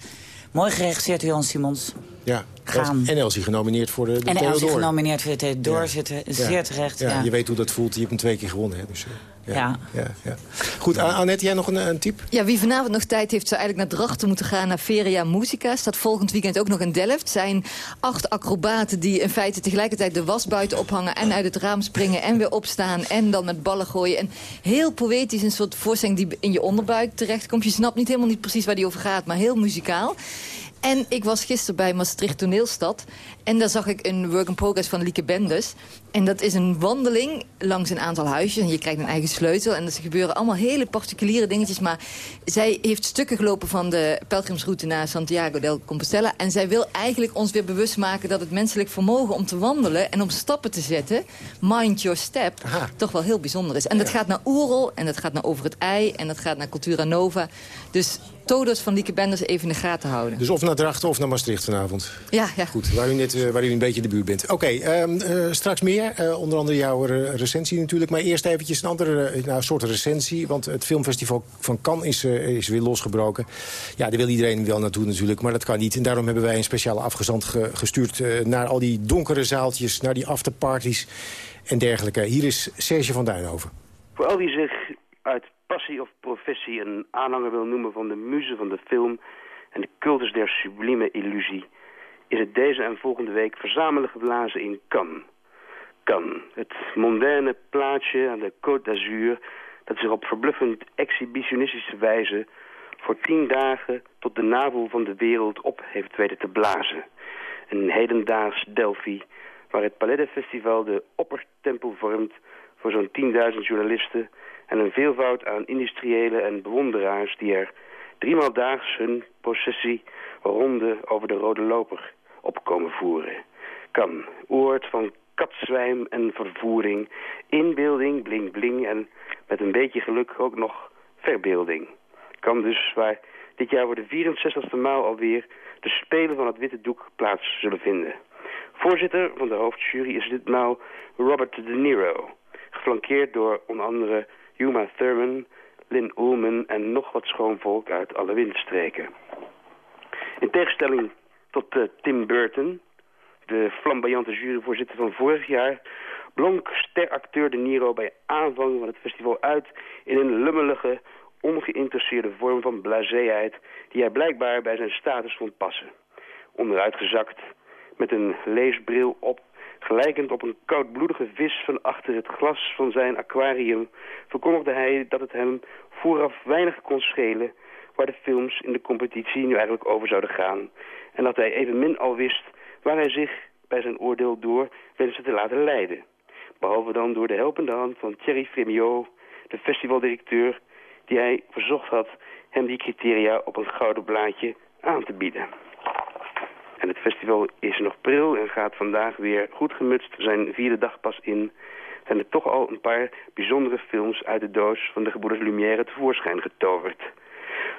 Mooi geregisseerd door Jan Simons. Ja, gaan. En Elsie genomineerd voor de, de En Theodor. Elsie genomineerd voor de Theodor ja. zitten. Zeer ja. terecht, ja, ja. Je weet hoe dat voelt. Je hebt hem twee keer gewonnen. Hè, dus, ja. Ja. ja. Ja, Goed, Annette, jij nog een, een tip? Ja, wie vanavond nog tijd heeft, zou eigenlijk naar Drachten moeten gaan... naar Feria Musica. Staat volgend weekend ook nog in Delft. zijn acht acrobaten die in feite tegelijkertijd de was buiten ophangen... en uit het raam springen en weer opstaan en dan met ballen gooien. En heel poëtisch, een soort voorstelling die in je onderbuik terechtkomt. Je snapt niet helemaal niet precies waar die over gaat, maar heel muzikaal. En ik was gisteren bij Maastricht Toneelstad. En daar zag ik een work in progress van Lieke Benders. En dat is een wandeling langs een aantal huisjes. En je krijgt een eigen sleutel. En er gebeuren allemaal hele particuliere dingetjes. Maar zij heeft stukken gelopen van de pelgrimsroute naar Santiago del Compostela. En zij wil eigenlijk ons weer bewust maken dat het menselijk vermogen om te wandelen... en om stappen te zetten, mind your step, toch wel heel bijzonder is. En dat gaat naar Oerol en dat gaat naar Over het Ei en dat gaat naar Cultura Nova. Dus Todos van Lieke Benders even in de gaten houden. Dus of naar Drachten of naar Maastricht vanavond. Ja, ja. Goed, waar u, net, eh, waar u een beetje in de buurt bent. Oké, ehm, eh, straks meer. Eh, onder andere jouw re- recensie natuurlijk. Maar eerst eventjes een andere nou, soort recensie. Want het filmfestival van Cannes is, is weer losgebroken. Ja, daar wil iedereen wel naartoe natuurlijk. Maar dat kan niet. En daarom hebben wij een speciale afgezant ge- gestuurd... eh, naar al die donkere zaaltjes, naar die afterparties en dergelijke. Hier is Serge van Duinhoven. Voor al wie zich uit passie of professie een aanhanger wil noemen van de muze van de film en de cultus der sublieme illusie, is het deze en volgende week verzamelen geblazen in Cannes. Cannes, het mondaine plaatsje aan de Côte d'Azur dat zich op verbluffend exhibitionistische wijze voor tien dagen tot de navel van de wereld op heeft weten te blazen. Een hedendaags Delphi, waar het Palais Festival de oppertempel vormt voor zo'n 10.000 journalisten en een veelvoud aan industriëlen en bewonderaars die er driemaal daags hun processie ronde over de rode loper opkomen voeren. Kan, oord van katzwijm en vervoering, inbeelding, bling bling en met een beetje geluk ook nog verbeelding. Kan dus waar dit jaar voor de 64e maal alweer de Spelen van het Witte Doek plaats zullen vinden. Voorzitter van de hoofdjury is ditmaal Robert De Niro, geflankeerd door onder andere Uma Thurman, Lynn Ullman en nog wat schoonvolk uit alle windstreken. In tegenstelling tot eh, Tim Burton, de flamboyante juryvoorzitter van vorig jaar, blonk steracteur De Niro bij aanvang van het festival uit in een lummelige, ongeïnteresseerde vorm van blaséheid die hij blijkbaar bij zijn status vond passen. Onderuitgezakt, met een leesbril op, gelijkend op een koudbloedige vis van achter het glas van zijn aquarium, verkondigde hij dat het hem vooraf weinig kon schelen waar de films in de competitie nu eigenlijk over zouden gaan. En dat hij evenmin al wist waar hij zich bij zijn oordeel door wenste te laten leiden. Behalve dan door de helpende hand van Thierry Frémiot, de festivaldirecteur, die hij verzocht had hem die criteria op een gouden blaadje aan te bieden. En het festival is nog pril en gaat vandaag weer goed gemutst zijn vierde dag pas in. Zijn er toch al een paar bijzondere films uit de doos van de gebroeders Lumière tevoorschijn getoverd.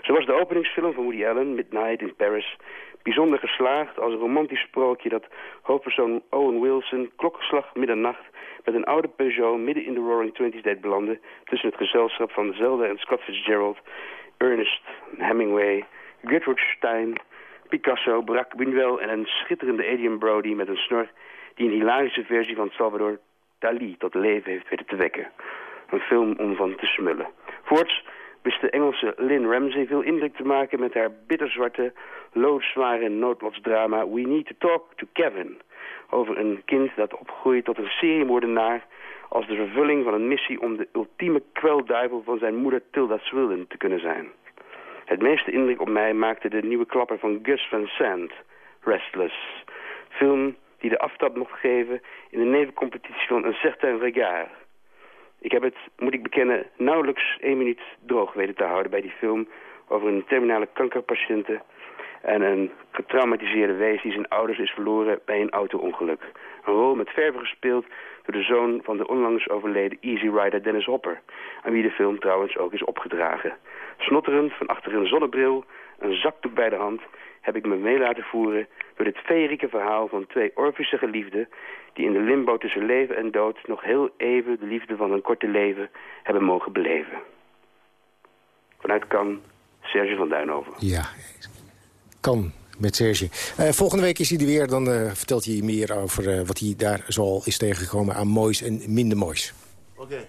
Zo was de openingsfilm van Woody Allen, Midnight in Paris, bijzonder geslaagd als een romantisch sprookje dat hoofdpersoon Owen Wilson klokslag middernacht met een oude Peugeot midden in de Roaring Twenties deed belanden tussen het gezelschap van Zelda en Scott Fitzgerald, Ernest Hemingway, Gertrude Stein, Picasso, Barack Buñuel en een schitterende Adrian Brody met een snor die een hilarische versie van Salvador Dali tot leven heeft weten te wekken. Een film om van te smullen. Voorts wist de Engelse Lynn Ramsey veel indruk te maken met haar bitterzwarte, loodzware noodlotsdrama We Need to Talk to Kevin. Over een kind dat opgroeit tot een seriemoordenaar als de vervulling van een missie om de ultieme kwelduivel van zijn moeder Tilda Swilden te kunnen zijn. Het meeste indruk op mij maakte de nieuwe klapper van Gus Van Sant, Restless. Film die de aftrap mocht geven in de nevencompetitie van een certain regard. Ik heb het, moet ik bekennen, nauwelijks één minuut droog weten te houden bij die film over een terminale kankerpatiënte en een getraumatiseerde wees die zijn ouders is verloren bij een auto-ongeluk. Een rol met verve gespeeld door de zoon van de onlangs overleden Easy Rider Dennis Hopper, aan wie de film trouwens ook is opgedragen. Snotterend van achter een zonnebril, een zakdoek bij de hand, heb ik me mee laten voeren door dit feerieke verhaal van twee Orphische geliefden die in de limbo tussen leven en dood nog heel even de liefde van een korte leven hebben mogen beleven. Vanuit Cannes, Serge van Duinhoven. Ja, kan met Serge. Eh, volgende week is hij er weer. Dan eh, vertelt hij meer over eh, wat hij daar zoal is tegengekomen aan moois en minder moois. Ik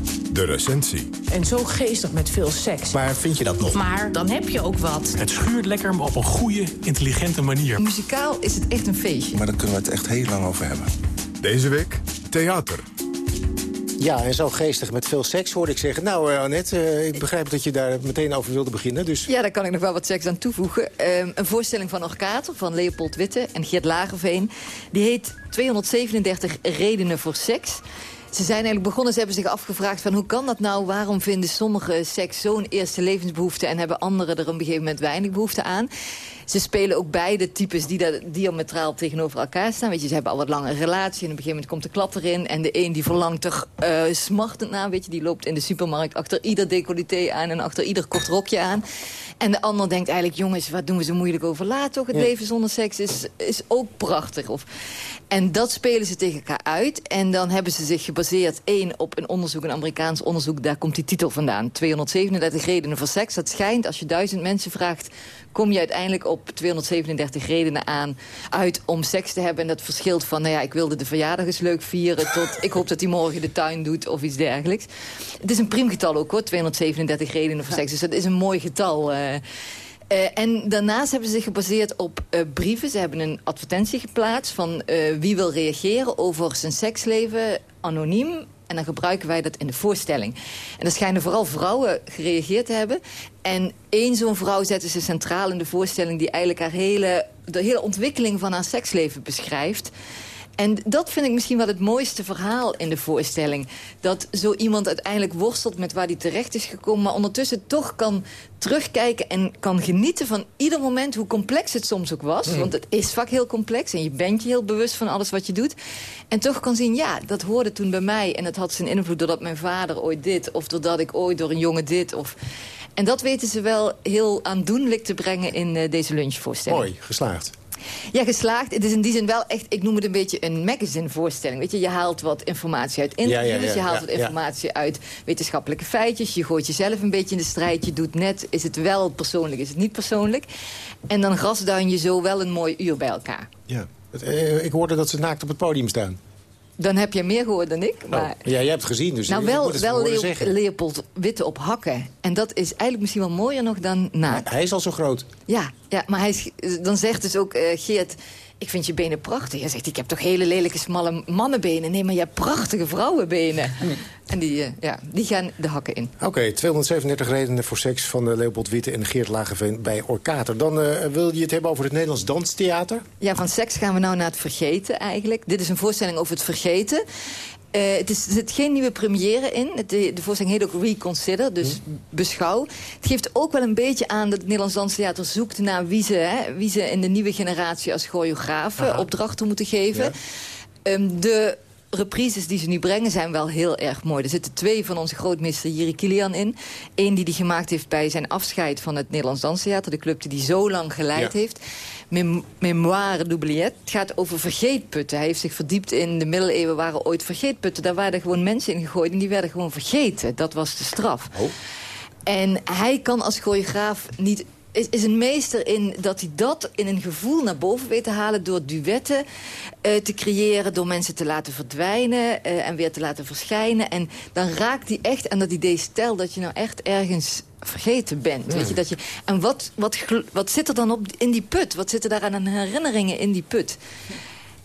De recensie. En zo geestig met veel seks. Maar vind je dat nog? Maar dan heb je ook wat. Het schuurt lekker, maar op een goede, intelligente manier. Muzikaal is het echt een feestje. Maar daar kunnen we het echt heel lang over hebben. Deze week theater. Ja, en zo geestig met veel seks hoorde ik zeggen. Nou, uh, Annette, uh, ik begrijp dat je daar meteen over wilde beginnen. Dus... Ja, daar kan ik nog wel wat seks aan toevoegen. Uh, een voorstelling van Orkater, van Leopold Witte en Geert Lagerveen. Die heet 237 redenen voor seks. Ze zijn eigenlijk begonnen, ze hebben zich afgevraagd van hoe kan dat nou? Waarom vinden sommigen seks zo'n eerste levensbehoefte... en hebben anderen er op een gegeven moment weinig behoefte aan? Ze spelen ook beide types die daar diametraal tegenover elkaar staan. Weet je, ze hebben al wat lange relatie en op een gegeven moment komt de klap erin. En de een die verlangt er uh, smartend naar, weet je. Die loopt in de supermarkt achter ieder decolleté aan en achter ieder kort rokje aan. En de ander denkt eigenlijk, jongens, wat doen we zo moeilijk over laat toch? Het ja. leven zonder seks is, is ook prachtig. Of, en dat spelen ze tegen elkaar uit. En dan hebben ze zich gebaseerd, één, op een onderzoek, een Amerikaans onderzoek. Daar komt die titel vandaan. 237 redenen voor seks. Dat schijnt, als je duizend mensen vraagt kom je uiteindelijk op 237 redenen aan uit om seks te hebben. En dat verschilt van, nou ja, ik wilde de verjaardag eens leuk vieren... tot ik hoop dat hij morgen de tuin doet of iets dergelijks. Het is een priemgetal ook, hoor, 237 redenen voor seks. Dus dat is een mooi getal... Uh, Uh, en daarnaast hebben ze zich gebaseerd op uh, brieven. Ze hebben een advertentie geplaatst van uh, wie wil reageren over zijn seksleven anoniem. En dan gebruiken wij dat in de voorstelling. En er schijnen vooral vrouwen gereageerd te hebben. En één zo'n vrouw zetten ze centraal in de voorstelling... die eigenlijk haar hele, de hele ontwikkeling van haar seksleven beschrijft. En dat vind ik misschien wel het mooiste verhaal in de voorstelling. Dat zo iemand uiteindelijk worstelt met waar hij terecht is gekomen... maar ondertussen toch kan terugkijken en kan genieten van ieder moment... hoe complex het soms ook was. Mm. Want het is vaak heel complex en je bent je heel bewust van alles wat je doet. En toch kan zien, ja, dat hoorde toen bij mij... en het had zijn invloed doordat mijn vader ooit dit... of doordat ik ooit door een jongen dit... of en dat weten ze wel heel aandoenlijk te brengen in uh, deze lunchvoorstelling. Mooi, geslaagd. Ja, geslaagd. Het is in die zin wel echt, ik noem het een beetje een magazine-voorstelling. Weet je, je haalt wat informatie uit interviews, ja, ja, ja, je haalt wat informatie uit wetenschappelijke feitjes. Je gooit jezelf een beetje in de strijd. Je doet net, is het wel persoonlijk, is het niet persoonlijk. En dan grasduin je zo wel een mooi uur bij elkaar. Ja. Uh, ik hoorde dat ze naakt op het podium staan. Dan heb je meer gehoord dan ik. Maar... Oh, ja, jij hebt gezien, dus nou, wel, wel Leo, Leopold Witte op hakken. En dat is eigenlijk misschien wel mooier nog dan naakt. Hij is al zo groot. Ja, ja maar hij is, dan zegt dus ook uh, Geert... ik vind je benen prachtig. Hij zegt, ik heb toch hele lelijke, smalle mannenbenen. Nee, maar je hebt prachtige vrouwenbenen. En die, uh, ja, die gaan de hakken in. Oké, okay, 237 redenen voor seks van uh, Leopold Witte en Geert Lageveen bij Orkater. Dan uh, wil je het hebben over het Nederlands Danstheater? Ja, van seks gaan we nou naar het vergeten eigenlijk. Dit is een voorstelling over het vergeten. Uh, het is, er zit geen nieuwe première in. Het, de, de voorstelling heet ook Reconsider, dus hm. beschouw. Het geeft ook wel een beetje aan dat het Nederlands Danstheater zoekt... naar wie ze, hè, wie ze in de nieuwe generatie als choreografen opdrachten moeten geven. Ja. Um, de reprises die ze nu brengen zijn wel heel erg mooi. Er zitten twee van onze grootmeester Jiri Kilian in. Eén die hij gemaakt heeft bij zijn afscheid van het Nederlands Danstheater. De club die hij zo lang geleid ja. heeft. Mem Memoire d'oubliette. Het gaat over vergeetputten. Hij heeft zich verdiept in de middeleeuwen waren ooit vergeetputten. Daar waren gewoon mensen in gegooid en die werden gewoon vergeten. Dat was de straf. Oh. En hij kan als choreograaf niet is, is een meester in dat hij dat in een gevoel naar boven weet te halen... door duetten uh, te creëren, door mensen te laten verdwijnen... Uh, en weer te laten verschijnen. En dan raakt hij echt aan dat idee, stel dat je nou echt ergens vergeten bent. Weet je, dat je, en wat, wat, wat zit er dan op in die put? Wat zitten daar aan herinneringen in die put?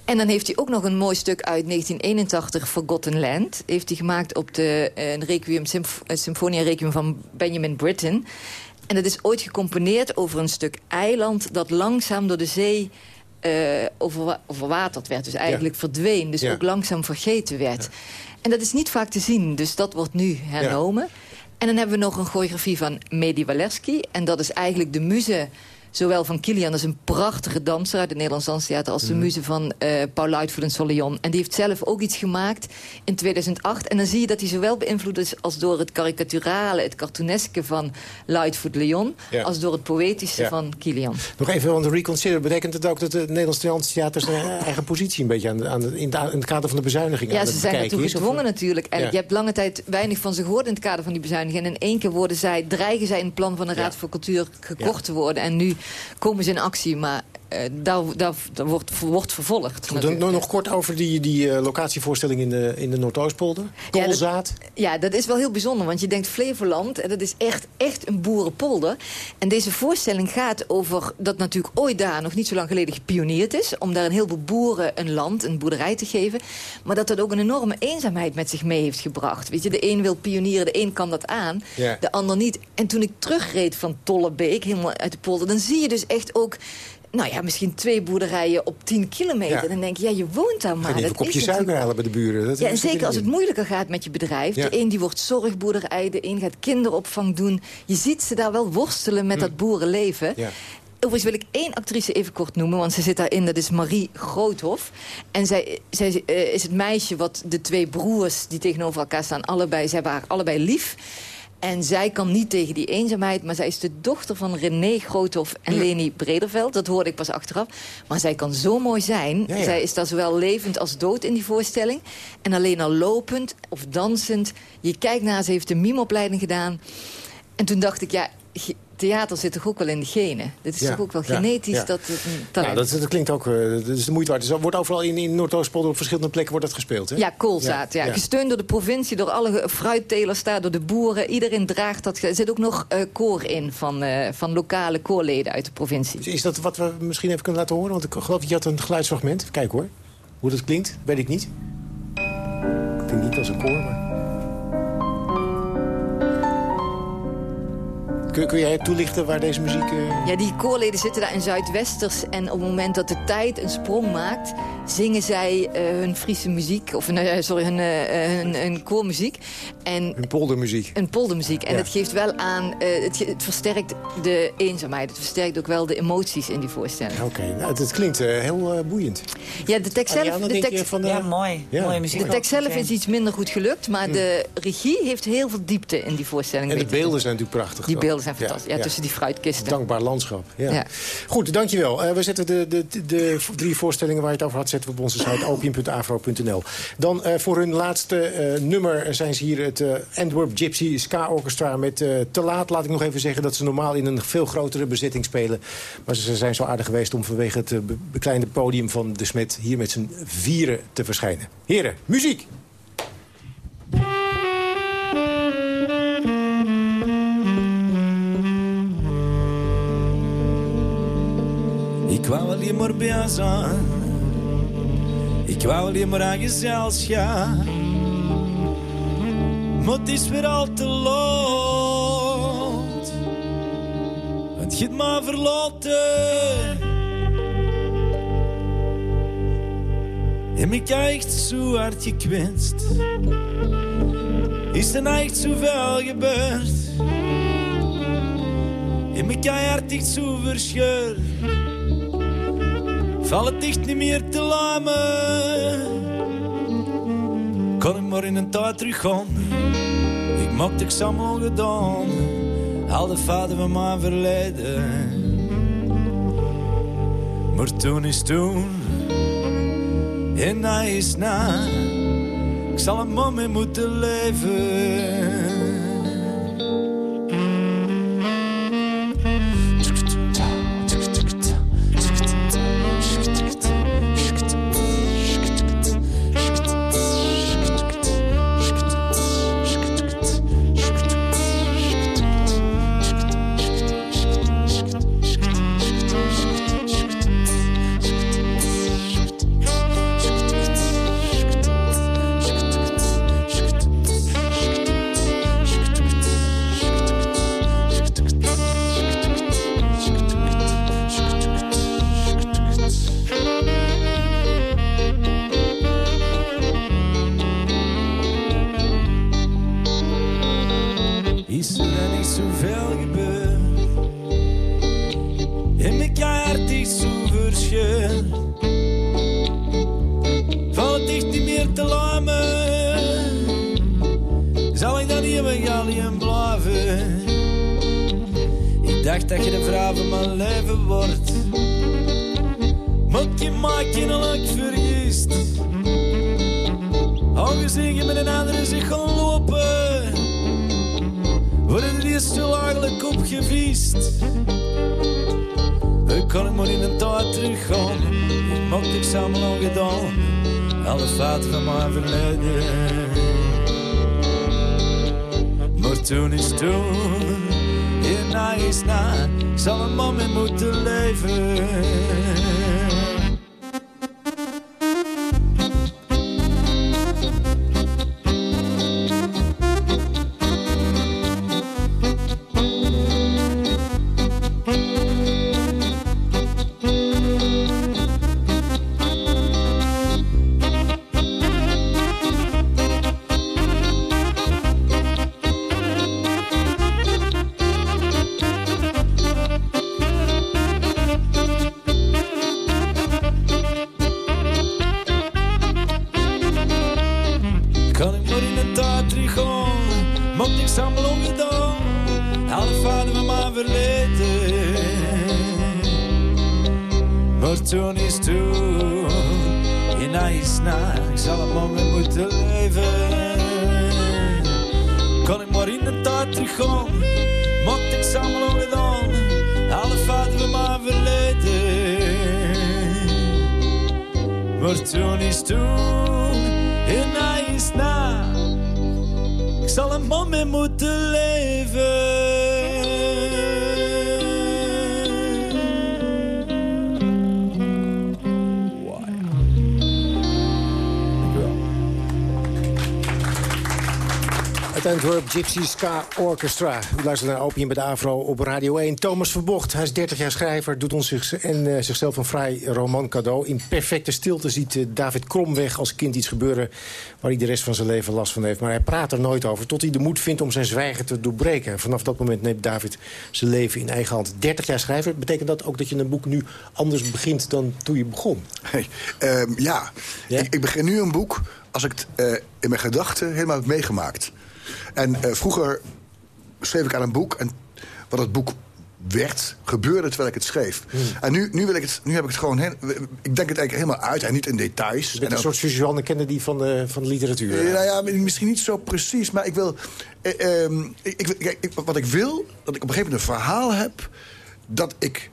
En dan heeft hij ook nog een mooi stuk uit 1981, Forgotten Land. Heeft hij gemaakt op de uh, Requiem, Symf Symfonia Requiem van Benjamin Britten... En dat is ooit gecomponeerd over een stuk eiland... dat langzaam door de zee uh, over, overwaterd werd. Dus eigenlijk ja. verdween. Dus ja. ook langzaam vergeten werd. Ja. En dat is niet vaak te zien. Dus dat wordt nu hernomen. En dan hebben we nog een choreografie van Medi Walerski. En dat is eigenlijk de muze zowel van Kilian, dat is een prachtige danser uit het Nederlands Danstheater... als de mm. muze van uh, Paul Luitvoet en Soleon. En die heeft zelf ook iets gemaakt in 2008. En dan zie je dat hij zowel beïnvloed is als door het karikaturale... het cartooneske van Luitvoet Leon... Ja. als door het poëtische ja. van Kilian. Nog even, want reconsider betekent het ook... dat het Nederlands Danstheater zijn eigen positie een beetje... aan, de, aan de, in, in, het kader van de bezuiniging Ja, ze zijn ertoe gedwongen natuurlijk. En ja. je hebt lange tijd weinig van ze gehoord in het kader van die bezuiniging. En in één keer worden zij, dreigen zij in het plan van de Raad voor Cultuur gekocht te worden. En nu komen ze in actie. Maar eh, daar wordt, wordt vervolgd. Goed, dan, nog kort over die, die uh, locatievoorstelling in de, in de Noordoostpolder. Koolzaad. Ja dat, ja, dat is wel heel bijzonder. Want je denkt Flevoland, en dat is echt, echt een boerenpolder. En deze voorstelling gaat over dat natuurlijk ooit daar nog niet zo lang geleden gepioneerd is. Om daar een heleboel boeren een land, een boerderij te geven. Maar dat dat ook een enorme eenzaamheid met zich mee heeft gebracht. Weet je, de een wil pionieren, de een kan dat aan, ja. de ander niet. En toen ik terugreed van Tollebeek, helemaal uit de polder... dan zie je dus echt ook nou ja, misschien twee boerderijen op 10 kilometer. Ja. Dan denk je, ja, je woont daar maar. Ga je een kopje suiker halen bij de buren. Dat ja, en zeker als het moeilijker gaat met je bedrijf. Ja. De een die wordt zorgboerderij, de een gaat kinderopvang doen. Je ziet ze daar wel worstelen met hm. dat boerenleven. Ja. Overigens wil ik één actrice even kort noemen, want ze zit daarin. Dat is Marie Groothof. En zij, zij uh, is het meisje wat de twee broers die tegenover elkaar staan... allebei, ze hebben haar allebei lief. En zij kan niet tegen die eenzaamheid, maar zij is de dochter van René Groothoff en Leni Brederveld. Dat hoorde ik pas achteraf. Maar zij kan zo mooi zijn. Ja, ja. Zij is daar zowel levend als dood in die voorstelling. En alleen al lopend of dansend. Je kijkt naar, ze heeft een mimeopleiding gedaan. En toen dacht ik, ja, theater zit toch ook wel in de genen? Dit is ja, toch ook wel genetisch ja, ja. dat het een talent... Ja, dat, dat klinkt ook... Uh, dat is de moeite waard. Dus wordt overal in, in Noordoostpolder op verschillende plekken wordt dat gespeeld, hè? Ja, koolzaad. Ja, Gesteund door de provincie, door alle fruittelers daar, door de boeren. Iedereen draagt dat. Er zit ook nog uh, koor in van, uh, van lokale koorleden uit de provincie. Is dat wat we misschien even kunnen laten horen? Want ik geloof dat je had een geluidsfragment. Kijk hoor. Hoe dat klinkt, weet ik niet. Ik denk niet als een koor, maar... Kun, kun jij toelichten waar deze muziek... Uh... Ja, die koorleden zitten daar in Zuidwesters. En op het moment dat de tijd een sprong maakt... zingen zij uh, hun Friese muziek. Of uh, sorry, hun, hun, hun, koormuziek. En hun poldermuziek. Een poldermuziek. En ja. het geeft wel aan... Het, het, versterkt de eenzaamheid. Het versterkt ook wel de emoties in die voorstelling. Oké, okay. nou, het klinkt heel boeiend. Ja, de tekst zelf... De tekst, van de... Ja, mooi. Ja. Mooie muziek. De tekst zelf is iets minder goed gelukt. Maar hm. de regie heeft heel veel diepte in die voorstelling. En de beelden zijn natuurlijk prachtig. Die beelden zijn fantastisch. Ja, tussen die fruitkisten. Dankbaar landschap. Ja. Goed, dankjewel. Uh, we zetten de, de, de, drie voorstellingen waar je het over had... zetten we op onze site opium.afro.nl. Dan uh, voor hun laatste uh, nummer zijn ze hier het Antwerp Gypsy Ska Orchestra... met Te Laat, laat ik nog even zeggen... dat ze normaal in een veel grotere bezetting spelen. Maar ze zijn zo aardig geweest om vanwege het bekleinde podium van De Smet... hier met z'n vieren te verschijnen. Heren, muziek! Ik wou alleen maar bij. Ik wou alleen maar aan gezelschap. Maar het is weer al te laat. Want je maar verlaten. En ik echt zo hard gekwetst. Is er echt zoveel gebeurd? En ik hart echt zo verscheurd. Val het dicht niet meer te lamen. Kon ik maar in een tijd terug gaan. Ik mocht ik samen gedaan. Al de vader van mijn verleden. Maar toen is toen. En hij is na. Ik zal een mee moeten leven. Zal ik dan hier met een blijven? Ik dacht dat je de vrouw van mijn leven wordt. Moet je maak je vergist. gezien je met een andere zich gaan lopen. Worden die zo eigenlijk opgevist. Ik kan ik maar in een tijd teruggaan. Ik samen niks al gedaan. Alle fouten van mijn verleden. Toen is toen. Hierna is na. Ik zal een moment moeten leven. Het Antwerp Gypsy Ska Orchestra. U luistert naar Opium bij de Afro op Radio 1. Thomas Verbocht, hij is 30 jaar schrijver, doet ons zich, en, eh, zichzelf een vrij roman cadeau. In perfecte stilte ziet eh, David Kromweg als kind iets gebeuren... waar hij de rest van zijn leven last van heeft. Maar hij praat er nooit over, tot hij de moed vindt om zijn zwijgen te doorbreken. Vanaf dat moment neemt David zijn leven in eigen hand. 30 jaar schrijver, betekent dat ook dat je een boek nu anders begint dan toen je begon? Hey, ehm, ja, Ik, ik begin nu een boek als ik het eh, in mijn gedachten helemaal heb meegemaakt. En eh, vroeger schreef ik aan een boek en wat het boek werd, gebeurde terwijl ik het schreef. En nu, nu, wil ik het, nu heb ik het gewoon... heel- ik denk het eigenlijk helemaal uit en niet in details. Je bent En een soort Suzanne Kennedy van de, van de literatuur. Nou ja, misschien niet zo precies, maar ik wil... ik, ik, kijk, ik- wat ik wil, dat ik op een gegeven moment een verhaal heb... dat ik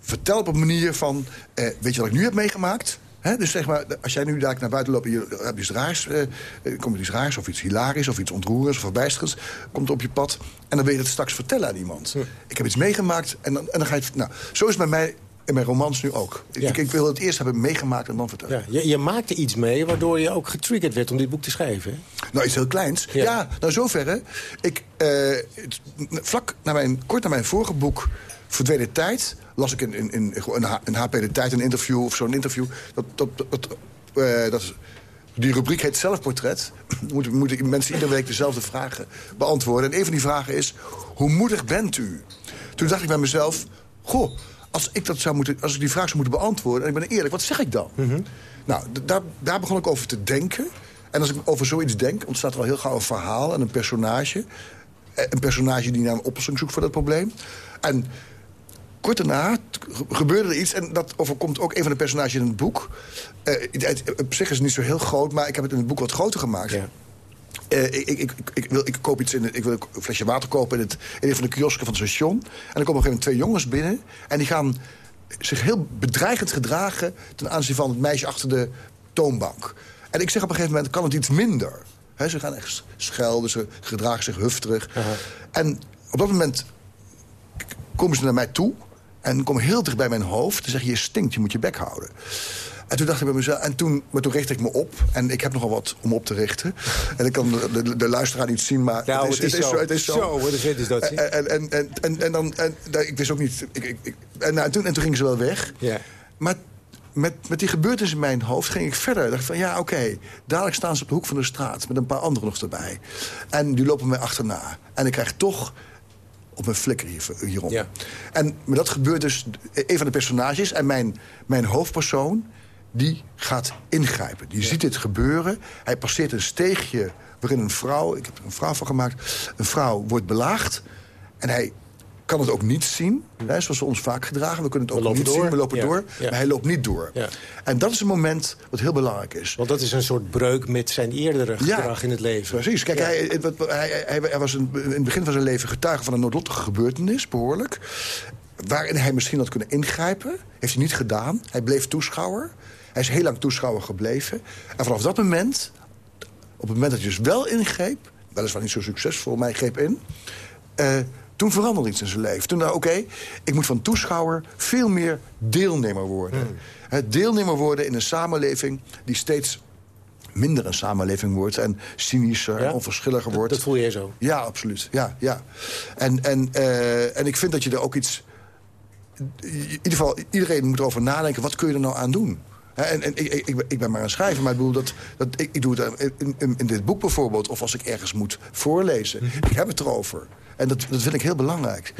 vertel op een manier van... eh, weet je wat ik nu heb meegemaakt? Dus zeg maar, als jij nu daar naar buiten loopt en je hebt iets raars... eh, komt iets raars of iets hilarisch of iets ontroerends of verbijsterends... komt op je pad en dan wil je het straks vertellen aan iemand. Ik heb iets meegemaakt en dan, en dan ga je. Nou, zo is het bij mij in mijn romans nu ook. Ik- Ik, ik wil het eerst hebben meegemaakt en dan vertellen. Ja, je, je maakte iets mee waardoor je ook getriggerd werd om dit boek te schrijven. hè? Nou, iets heel kleins. Ja, nou zoverre. Ik, eh, het- vlak na mijn, kort na mijn vorige boek, Verdwenen Tijd... las ik in, in, in, een, HP De Tijd, een interview of zo'n interview... Dat, dat, dat, eh, dat, die rubriek heet zelfportret. moeten, moeten mensen iedere week dezelfde vragen beantwoorden. En een van die vragen is, hoe moedig bent u? Toen dacht ik bij mezelf, goh, als ik, dat zou moeten, als ik die vraag zou moeten beantwoorden... en ik ben eerlijk, wat zeg ik dan? Nou, d- daar, daar begon ik over te denken. En als ik over zoiets denk, ontstaat er al heel gauw een verhaal en een personage. Eh, Een personage die naar een oplossing zoekt voor dat probleem. En kort daarna gebeurde er iets. En dat overkomt ook een van de personages in het boek. Eh, het, op zich is het niet zo heel groot, maar ik heb het in het boek wat groter gemaakt. Eh, ik, ik, ik, ik wil, ik koop iets in ik wil een flesje water kopen in, het, in een van de kiosken van het station. En dan komen op een gegeven moment twee jongens binnen. En die gaan zich heel bedreigend gedragen ten aanzien van het meisje achter de toonbank. En ik zeg op een gegeven moment, kan het iets minder? Ze gaan echt schelden, ze gedragen zich hufterig. En op dat moment komen ze naar mij toe en komen heel dicht bij mijn hoofd en zeggen: Je stinkt, je moet je bek houden. En toen dacht ik bij mezelf, en toen, maar toen richtte ik me op. En ik heb nogal wat om op te richten. En ik kan de, de, de luisteraar niet zien, maar Nou, het is zo. Het is zo. Zo, wat is dat. En, en, en, en, en dan, en, ik wist ook niet. Ik, ik, en, nou, toen, en toen gingen ze wel weg. Ja. Maar met, met die gebeurtenis in mijn hoofd ging ik verder. Ik dacht van, ja, oké. dadelijk staan ze op de hoek van de straat. Met een paar anderen nog erbij. En die lopen mij achterna. En ik krijg toch op mijn flikker hier, hierom. En maar dat gebeurt dus... Een van de personages en mijn, mijn hoofdpersoon... die gaat ingrijpen. Die ziet dit gebeuren. Hij passeert een steegje waarin een vrouw... ik heb er een vrouw van gemaakt... een vrouw wordt belaagd. En hij kan het ook niet zien. Hè, zoals we ons vaak gedragen. We kunnen het ook niet door. zien. We lopen Ja. door. Maar hij loopt niet door. Ja. En dat is een moment wat heel belangrijk is. Want dat is een soort breuk met zijn eerdere gedrag in het leven. Precies. Kijk, hij, hij, hij, hij- hij was een- in het begin van zijn leven getuige van een noodlottige gebeurtenis, behoorlijk. waarin hij misschien had kunnen ingrijpen. Heeft hij niet gedaan. Hij bleef toeschouwer. Hij is heel lang toeschouwer gebleven. En vanaf dat moment, op het moment dat hij dus wel ingreep... weliswaar niet zo succesvol, maar hij greep in... Uh, toen veranderde iets in zijn leven. Toen dacht oké, ik moet van toeschouwer veel meer deelnemer worden. Hmm. deelnemer worden in een samenleving die steeds minder een samenleving wordt... en cynischer en onverschilliger wordt. Dat voel je zo? Ja, absoluut. Ja, ja. En, en, uh, en ik vind dat je er ook iets... In ieder geval, iedereen moet erover nadenken... wat kun je er nou aan doen? En, en ik, ik, ik, ben maar een schrijver, maar ik bedoel dat, dat ik, ik doe het in, in, in, dit boek bijvoorbeeld... of als ik ergens moet voorlezen. Mhm. Ik heb het erover. En dat, dat vind ik heel belangrijk.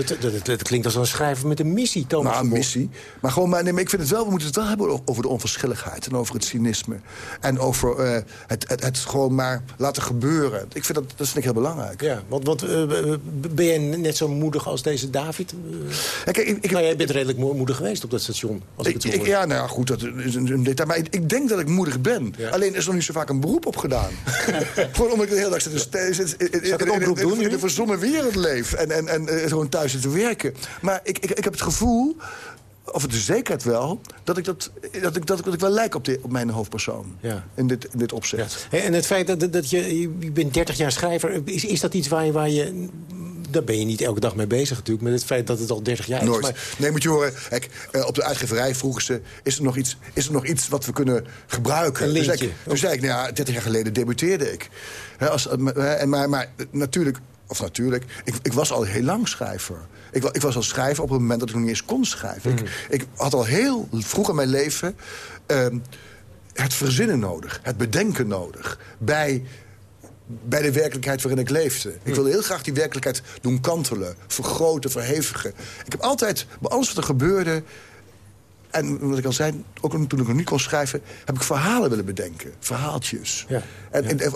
Het, klinkt als een schrijver met een missie, Thomas. Nou, een missie. Maar, gewoon, maar, nee, maar ik vind het wel, we moeten het wel hebben over de onverschilligheid... en over het cynisme. En over uh, het, het, het, gewoon maar laten gebeuren. Ik vind dat, dat vind ik heel belangrijk. Ja, want, want uh, ben jij net zo moedig als deze David? Ja, kijk, ik, ik, nou, jij bent redelijk moedig geweest op dat station. Als ik, ik, ja, nou ja, goed, dat is een, een detail. Maar ik, ik, denk dat ik moedig ben. Ja. Alleen is er nog niet zo vaak een beroep op gedaan. gewoon omdat ik de hele dag zit, zit, in, in de verzonnen wereld en, en, en uh, gewoon thuis te werken. Maar ik, ik, ik heb het gevoel of het de zekerheid wel, dat ik, dat, dat ik, dat, ik wel lijk op, op mijn hoofdpersoon. Ja. In, dit, in dit opzicht. Ja. en het feit dat, dat je, je bent 30 jaar schrijver, is, is dat iets waar je, waar je... Daar ben je niet elke dag mee bezig natuurlijk, met het feit dat het al 30 jaar Nooit. is. Maar... Nee, moet je horen, kijk, uh, op de uitgeverij vroegen ze... Is er, nog iets, is er nog iets wat we kunnen gebruiken? Een lintje. Toen zei ik, nou ja, 30 jaar geleden debuteerde ik. als, en maar, maar natuurlijk of natuurlijk, ik, ik was al heel lang schrijver. Ik, ik, was al schrijver op het moment dat ik nog niet eens kon schrijven. Ik, mm. ik, had al heel vroeg in mijn leven uh, het verzinnen nodig. Het bedenken nodig. Bij, bij de werkelijkheid waarin ik leefde. Ik mm. wilde heel graag die werkelijkheid doen kantelen. Vergroten, verhevigen. Ik heb altijd, bij alles wat er gebeurde... En wat ik al zei, ook toen ik nog niet kon schrijven... heb ik verhalen willen bedenken. Verhaaltjes. Ja. En, en,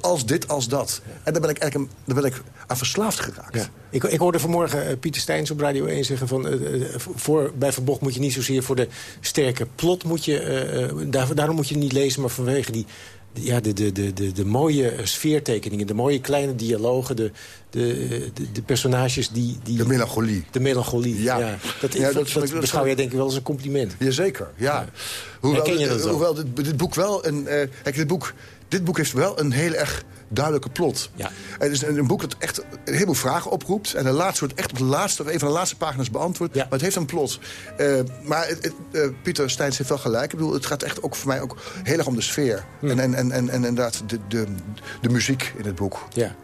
als dit, als dat. En daar ben ik eigenlijk daar ben ik aan verslaafd geraakt. Ik, ik hoorde vanmorgen uh, Pieter Steins op Radio 1 zeggen... Van, uh, voor, bij Verbocht moet je niet zozeer voor de sterke plot... Moet je, uh, daar, daarom moet je niet lezen, maar vanwege die ja, de, de, de, de, de mooie sfeertekeningen, de mooie kleine dialogen... de, de, de, personages die, die... De melancholie. De melancholie, ja. ja. Dat, ja, dat, dat, dat beschouw jij denk ik wel als een compliment. Jazeker, ja. ja. Hoewel, je dat hoewel dit, dit, boek wel een... Uh, kijk, dit boek, dit boek heeft wel een heel erg duidelijke plot. Ja. Het is een, een, boek dat echt een heleboel vragen oproept. En de laatste wordt echt op de laatste, of een van de laatste pagina's beantwoord. Maar het heeft een plot. Uh, maar het, uh, Pieter Steins heeft wel gelijk. Ik bedoel, het gaat echt ook voor mij ook heel erg om de sfeer. En, en, en, en, en inderdaad de, de, de muziek in het boek. Ja.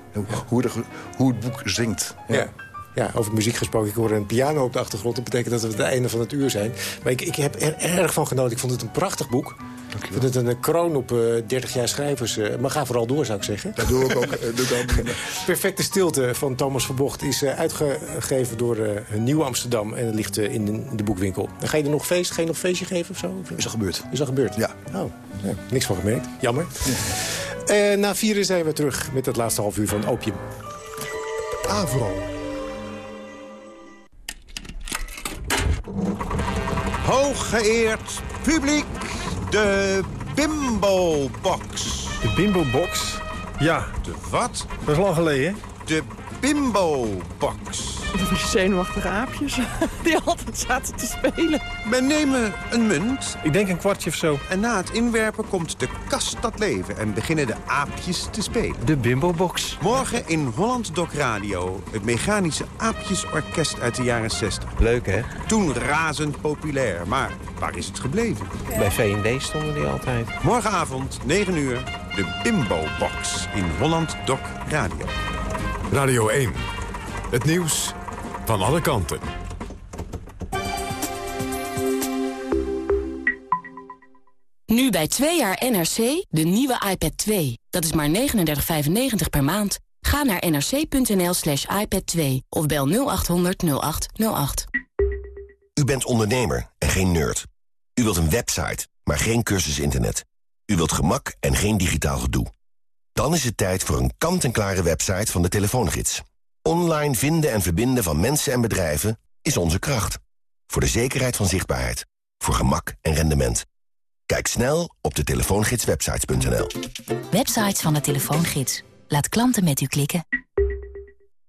Hoe, de, hoe het boek zingt. ja. Ja, over muziek gesproken. Ik hoor een piano op de achtergrond. Dat betekent dat we het einde van het uur zijn. Maar ik, ik heb er erg van genoten. Ik vond het een prachtig boek. Ik vind het een kroon op uh, eh, 30 jaar schrijvers. Uh, maar ga vooral door, zou ik zeggen. Dat doe ik ook. Uh, doe ik ook. Perfecte Stilte van Thomas Verbocht is uitgegeven door Nieuw Amsterdam. En het ligt in de, in, de, boekwinkel. Ga je er nog feest, ga je nog feestje geven of zo? Is al gebeurd. Is al gebeurd? Ja. Oh, ja, niks van gemerkt. Jammer. Ja. na vieren zijn we terug met het laatste half uur van Opium. Avro. Hooggeëerd publiek, de Bimbo Box. De Bimbo Box? Ja. De wat? Dat is lang geleden. De Bimbo Box. Die zenuwachtige aapjes die altijd zaten te spelen. We nemen een munt. Ik denk een kwartje of zo. En na het inwerpen komt de kast tot leven en beginnen de aapjes te spelen. De Bimbo Box. Morgen in Holland Doc Radio. Het mechanische aapjesorkest uit de jaren 60. Leuk, hè? Toen razend populair. Maar waar is het gebleven? Bij V&D stonden die altijd. Morgenavond, 9 uur, de Bimbo Box in Holland Doc Radio. Radio 1. Het nieuws van alle kanten. Nu bij 2 jaar NRC de nieuwe iPad 2. Dat is maar 39,95 per maand. Ga naar nrc.nl slash iPad 2 of bel 0800 0808. U bent ondernemer en geen nerd. U wilt een website, maar geen cursus internet. U wilt gemak en geen digitaal gedoe. Dan is het tijd voor een kant-en-klare website van de telefoongids. Online vinden en verbinden van mensen en bedrijven is onze kracht. Voor de zekerheid van zichtbaarheid. Voor gemak en rendement. Kijk snel op de telefoongidswebsites.nl. Websites van de telefoongids. Laat klanten met u klikken.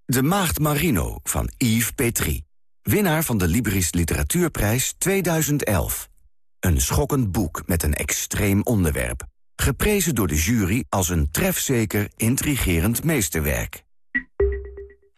De Maagd Marino van Yves Petrie. Winnaar van de Libris Literatuurprijs 2011. Een schokkend boek met een extreem onderwerp. Geprezen door de jury als een trefzeker, intrigerend meesterwerk.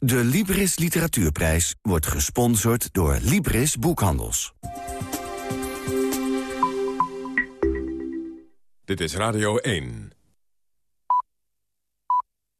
De Libris Literatuurprijs wordt gesponsord door Libris Boekhandels. Dit is Radio 1.